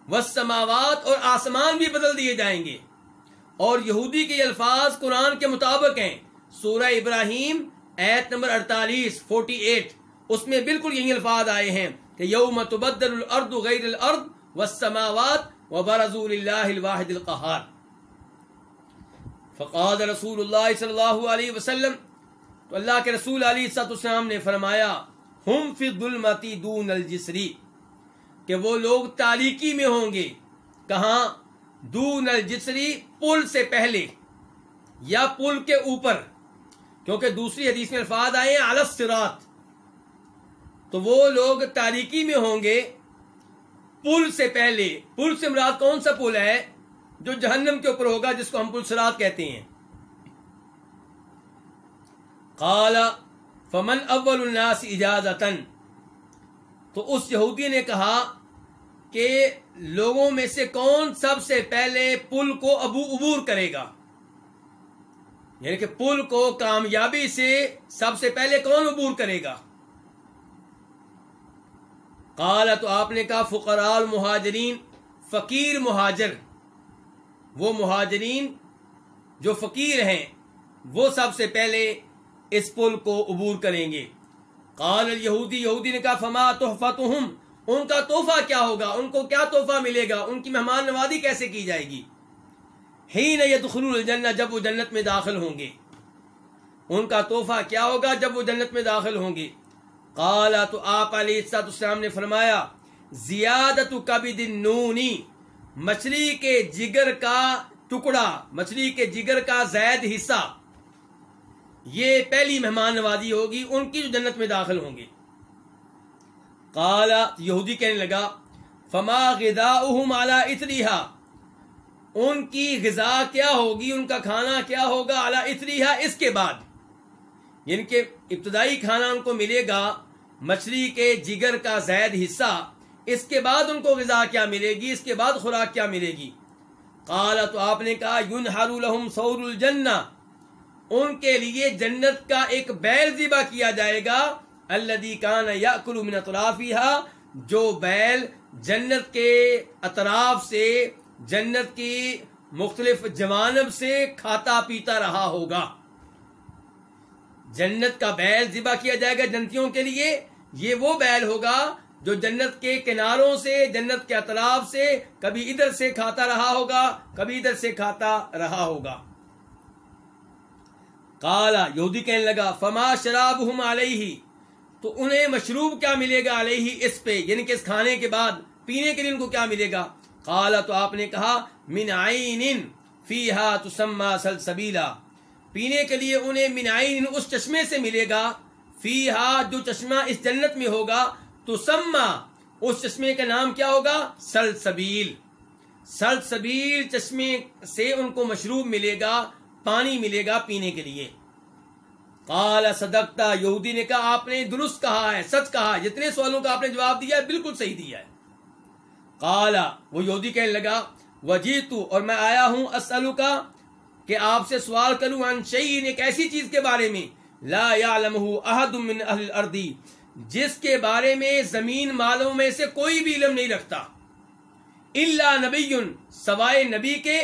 وہ سماوات اور آسمان بھی بدل دیے جائیں گے۔ اور یہودی کے الفاظ قرآن کے مطابق ہیں۔ سورہ ابراہیم ایت نمبر اڑتالیس فورٹی ایٹ اس میں بالکل یہی الفاظ آئے ہیں کہ یوم تبدل الارض غیر الارض، والسماوات وبرزوا للہ الواحد القہار فقاد رسول اللہ صلی اللہ علیہ وسلم، تو اللہ کے رسول علی سات السلام نے فرمایا، ہم فی الظلمتی دون الجسری کہ وہ لوگ تاریکی میں ہوں گے۔ کہاں؟ دون الجسری پل سے پہلے، یا پل کے اوپر۔ کیونکہ دوسری حدیث میں الفاظ آئے ہیں علس سرات تو وہ لوگ تاریکی میں ہوں گے، پل سے پہلے۔ پل سے مراد کون سا پل ہے؟ جو جہنم کے اوپر ہوگا جس کو ہم پل سرات کہتے ہیں۔ قال، فمن اول الناس اجازت تو اس یہودی نے کہا کہ لوگوں میں سے کون سب سے پہلے پل کو ابو عبور کرے گا؟ یعنی کہ پل کو کامیابی سے سب سے پہلے کون عبور کرے گا؟ کالا تو آپ نے کہا فقرال مہاجرین فقیر مہاجر۔ وہ مہاجرین جو فقیر ہیں، وہ سب سے پہلے اس پل کو عبور کریں گے۔ قال یہودی یہودی نے کہا، فما تحفتہم ان کا تحفہ کیا ہوگا؟ ان کو کیا تحفہ ملے گا؟ ان کی مہمان نوازی کیسے کی جائے گی؟ ہی نہ یدخلون الجنہ، جب وہ جنت میں داخل ہوں گے۔ ان کا تحفہ کیا ہوگا جب وہ جنت میں داخل ہوں گے؟ قالا تو آپ علیہ السلام نے فرمایا، زیادت کبد نونی مچھلی کے جگر کا ٹکڑا، مچھلی کے جگر کا زائد حصہ۔ یہ پہلی مہمان نوازی ہوگی، ان کی جو جنت میں داخل ہوں گے قالا یہودی کہنے لگا، فما غذا اعلیٰ اتریحا ان کی غذا کیا ہوگی؟ ان کا کھانا کیا ہوگا اعلیٰ اتریحا اس کے بعد۔ یعنی کہ ابتدائی کھانا ان کو ملے گا مچھلی کے جگر کا زائد حصہ۔ اس کے بعد ان کو غذا کیا ملے گی؟ اس کے بعد خوراک کیا ملے گی؟ قال، تو آپ نے کہا یون لهم سور الجنہ، ان کے لیے جنت کا ایک بیل ذبح کیا جائے گا الذي كان ياكل من اطرافها جو بیل جنت کے اطراف سے، جنت کی مختلف جوانب سے کھاتا پیتا رہا ہوگا۔ جنت کا بیل ذبح کیا جائے گا جنتیوں کے لیے، یہ وہ بیل ہوگا جو جنت کے کناروں سے، جنت کے اطراف سے کبھی ادھر سے کھاتا رہا ہوگا، کبھی ادھر سے کھاتا رہا ہوگا۔ کالا یہودی کہنے لگا، فما شراب ہم علیہ۔ تو انہیں مشروب کیا ملے گا علیہ اس پہ؟ یعنی کہ اس کھانے کے بعد، پینے کے لیے ان کو کیا ملے گا؟ کالا تو آپ نے کہا، من عین فیہا تسمى سلسبیلا۔ پینے کے لیے انہیں من عین اس چشمے سے ملے گا، فیہا جو چشمہ اس جنت میں ہوگا تو سما اس چشمے کا نام کیا ہوگا؟ سل سبیل سل سبیل چشمے سے ان کو مشروب ملے گا، پانی ملے گا پینے کے لیے۔ کالا صدقتا، یہودی نے کہا، آپ نے درست کہا ہے، سچ کہا جتنے سوالوں کا آپ نے جواب دیا ہے، بالکل صحیح دیا ہے۔ کالا وہ یہودی کہنے لگا، وجیتو، اور میں آیا ہوں اسلو کا کہ آپ سے سوال کروں ان شعین ایک ایسی چیز کے بارے میں۔ لا يعلمه احد من اهل الارض جس کے بارے میں زمین مالوں میں سے کوئی بھی علم نہیں رکھتا۔ اللہ نبی، سوائے نبی کے،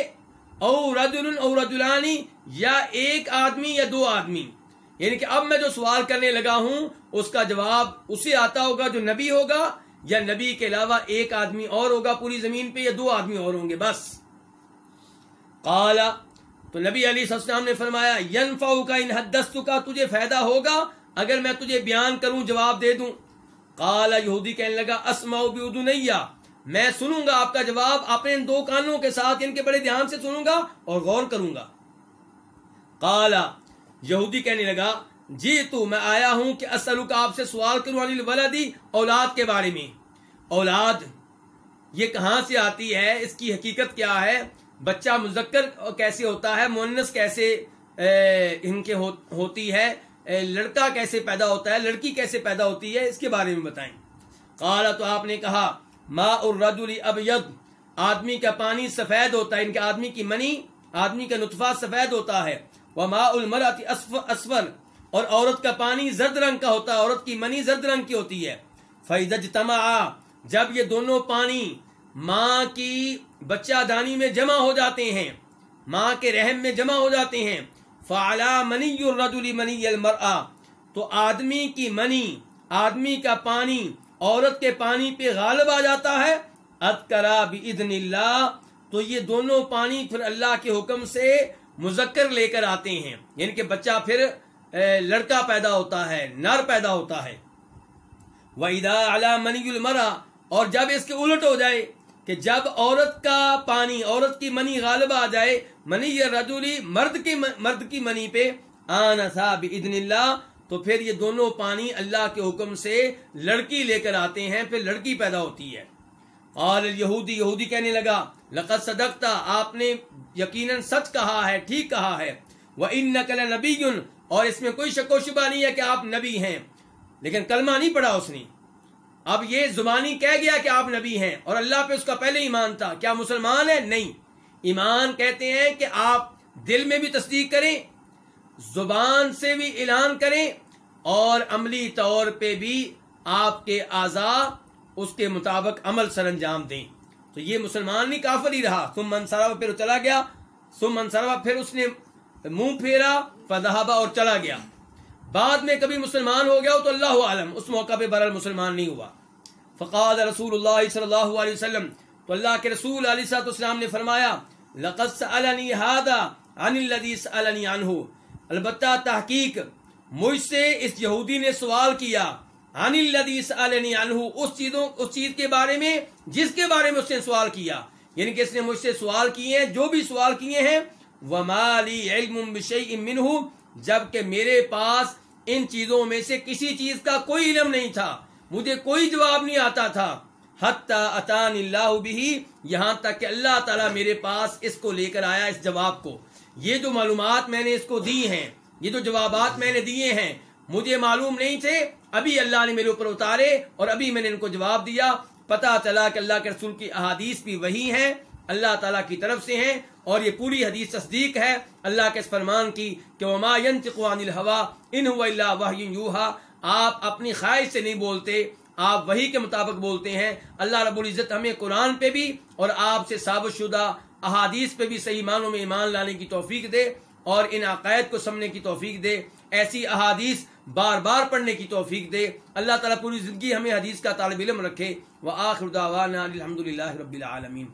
او رجل او رجلانی یا ایک آدمی یا دو آدمی۔ یعنی کہ اب میں جو سوال کرنے لگا ہوں، اس کا جواب اسے آتا ہوگا جو نبی ہوگا، یا نبی کے علاوہ ایک آدمی اور ہوگا پوری زمین پہ، یا دو آدمی اور ہوں گے، بس۔ قالا تو نبی علی السلام نے فرمایا ینفع کا ان حدست کا تجھے فائدہ ہوگا اگر میں تجھے بیان کروں، جواب دے دوں۔ کالا یہودی کہنے لگا اسماؤ نہیں میں سنوں گا آپ کا جواب، اپنے ان دو کانوں کے ساتھ ان کے بڑے دھیان سے سنوں گا اور غور کروں گا۔ کالا یہودی کہنے لگا جی تو میں آیا ہوں کہ اصل کا آپ سے سوال کروں علی ولدی اولاد کے بارے میں۔ اولاد، یہ کہاں سے آتی ہے؟ اس کی حقیقت کیا ہے؟ بچہ مذکر کیسے ہوتا ہے؟ مونس کیسے ان کے ہوتی ہے؟ لڑکا کیسے پیدا ہوتا ہے؟ لڑکی کیسے پیدا ہوتی ہے؟ اس کے بارے میں بتائیں۔ قال تو آپ نے کہا، ما الرجل ابیض، آدمی کا پانی سفید ہوتا ہے، ان کے آدمی کی منی، آدمی کا نطفہ سفید ہوتا ہے۔ وہ ما المرأة اسفر اور عورت کا پانی زرد رنگ کا ہوتا ہے، عورت کی منی زرد رنگ کی ہوتی ہے۔ فیض تما جب یہ دونوں پانی ماں کی بچہ دانی میں جمع ہو جاتے ہیں، ماں کے رحم میں جمع ہو جاتے ہیں فعلا منی الرجل منی المرآ تو آدمی کی منی، آدمی کا پانی، عورت کے پانی پہ غالب آ جاتا ہے۔ ادکرا بإذن اللہ۔ تو یہ دونوں پانی پھر اللہ کے حکم سے مذکر لے کر آتے ہیں۔ یعنی کہ بچہ پھر لڑکا پیدا ہوتا ہے، نر پیدا ہوتا ہے۔ وَإِذَا عَلَى مَنِيُّ الْمَرَى اور جب اس کے الٹ ہو جائے کہ جب عورت کا پانی، عورت کی منی غالب آ جائے، منی یہ رجولی مرد کی مرد کی منی پہ، آنا سا ادن اللہ، تو پھر یہ دونوں پانی اللہ کے حکم سے لڑکی لے کر آتے ہیں، پھر لڑکی پیدا ہوتی ہے۔ اور یہودی یہودی کہنے لگا، لقد صدقتا، آپ نے یقیناً سچ کہا ہے، ٹھیک کہا ہے۔ وہ ان نقل نبی اور اس میں کوئی شک و شبہ نہیں ہے کہ آپ نبی ہیں۔ لیکن کلمہ نہیں پڑھا اس نے۔ اب یہ زبانی کہہ گیا کہ آپ نبی ہیں اور اللہ پہ اس کا پہلے ایمان تھا۔ کیا مسلمان ہے نہیں۔ ایمان کہتے ہیں کہ آپ دل میں بھی تصدیق کریں، زبان سے بھی اعلان کریں اور عملی طور پہ بھی آپ کے اعضاء اس کے مطابق عمل سر انجام دیں۔ تو یہ مسلمان نہیں، کافر ہی رہا۔ تم منصرا پھر چلا گیا۔ تم منصرا پھر اس نے منہ پھیرا فدہبا اور چلا گیا۔ بعد میں کبھی مسلمان ہو گیا ہو تو اللہ عالم اس موقع پہ برال مسلمان نہیں ہوا۔ فقاد رسول اللہ صلی اللہ علیہ وسلم، تو اللہ کے رسول علیہ صاحب السلام نے فرمایا، لقد سألنی هذا عن الذي سألنی عنہ۔ البتہ تحقیق، مجھ سے اس یہودی نے سوال کیا، عن الذي سألنی عنہ، اس چیزوں، اس چیز کے بارے میں، جس کے بارے میں اس نے سوال کیا۔ یعنی کہ اس نے مجھ سے سوال کیے ہیں، جو بھی سوال کیے ہیں، وما لی علم بشیء منہ جبکہ میرے پاس ان چیزوں میں سے کسی چیز کا کوئی علم نہیں تھا۔ مجھے کوئی جواب نہیں آتا تھا۔ اطان اللہ بھی یہاں تک کہ اللہ تعالیٰ میرے پاس اس کو لے کر آیا اس جواب کو۔ یہ جو معلومات میں نے اس کو دی ہیں، یہ جو جوابات میں نے دیے ہیں، مجھے معلوم نہیں تھے۔ ابھی اللہ نے میرے اوپر اتارے اور ابھی میں نے ان کو جواب دیا۔ پتا چلا کہ اللہ کے رسول کی احادیث بھی وہی ہیں۔ اللہ تعالیٰ کی طرف سے ہیں اور یہ پوری حدیث تصدیق ہے اللہ کے اس فرمان کی کہ وما ينطق عن ان هو الا وحی آپ اپنی خواہش سے نہیں بولتے، آپ وہی کے مطابق بولتے ہیں۔ اللہ رب العزت ہمیں قرآن پہ بھی اور آپ سے ثابت شدہ احادیث پہ بھی صحیح معنوں میں ایمان لانے کی توفیق دے اور ان عقائد کو سمجھنے کی توفیق دے، ایسی احادیث بار بار پڑھنے کی توفیق دے۔ اللہ تعالیٰ پوری زندگی ہمیں حدیث کا طالب علم رکھے۔ وہ آخر الحمد للہ رب العالمین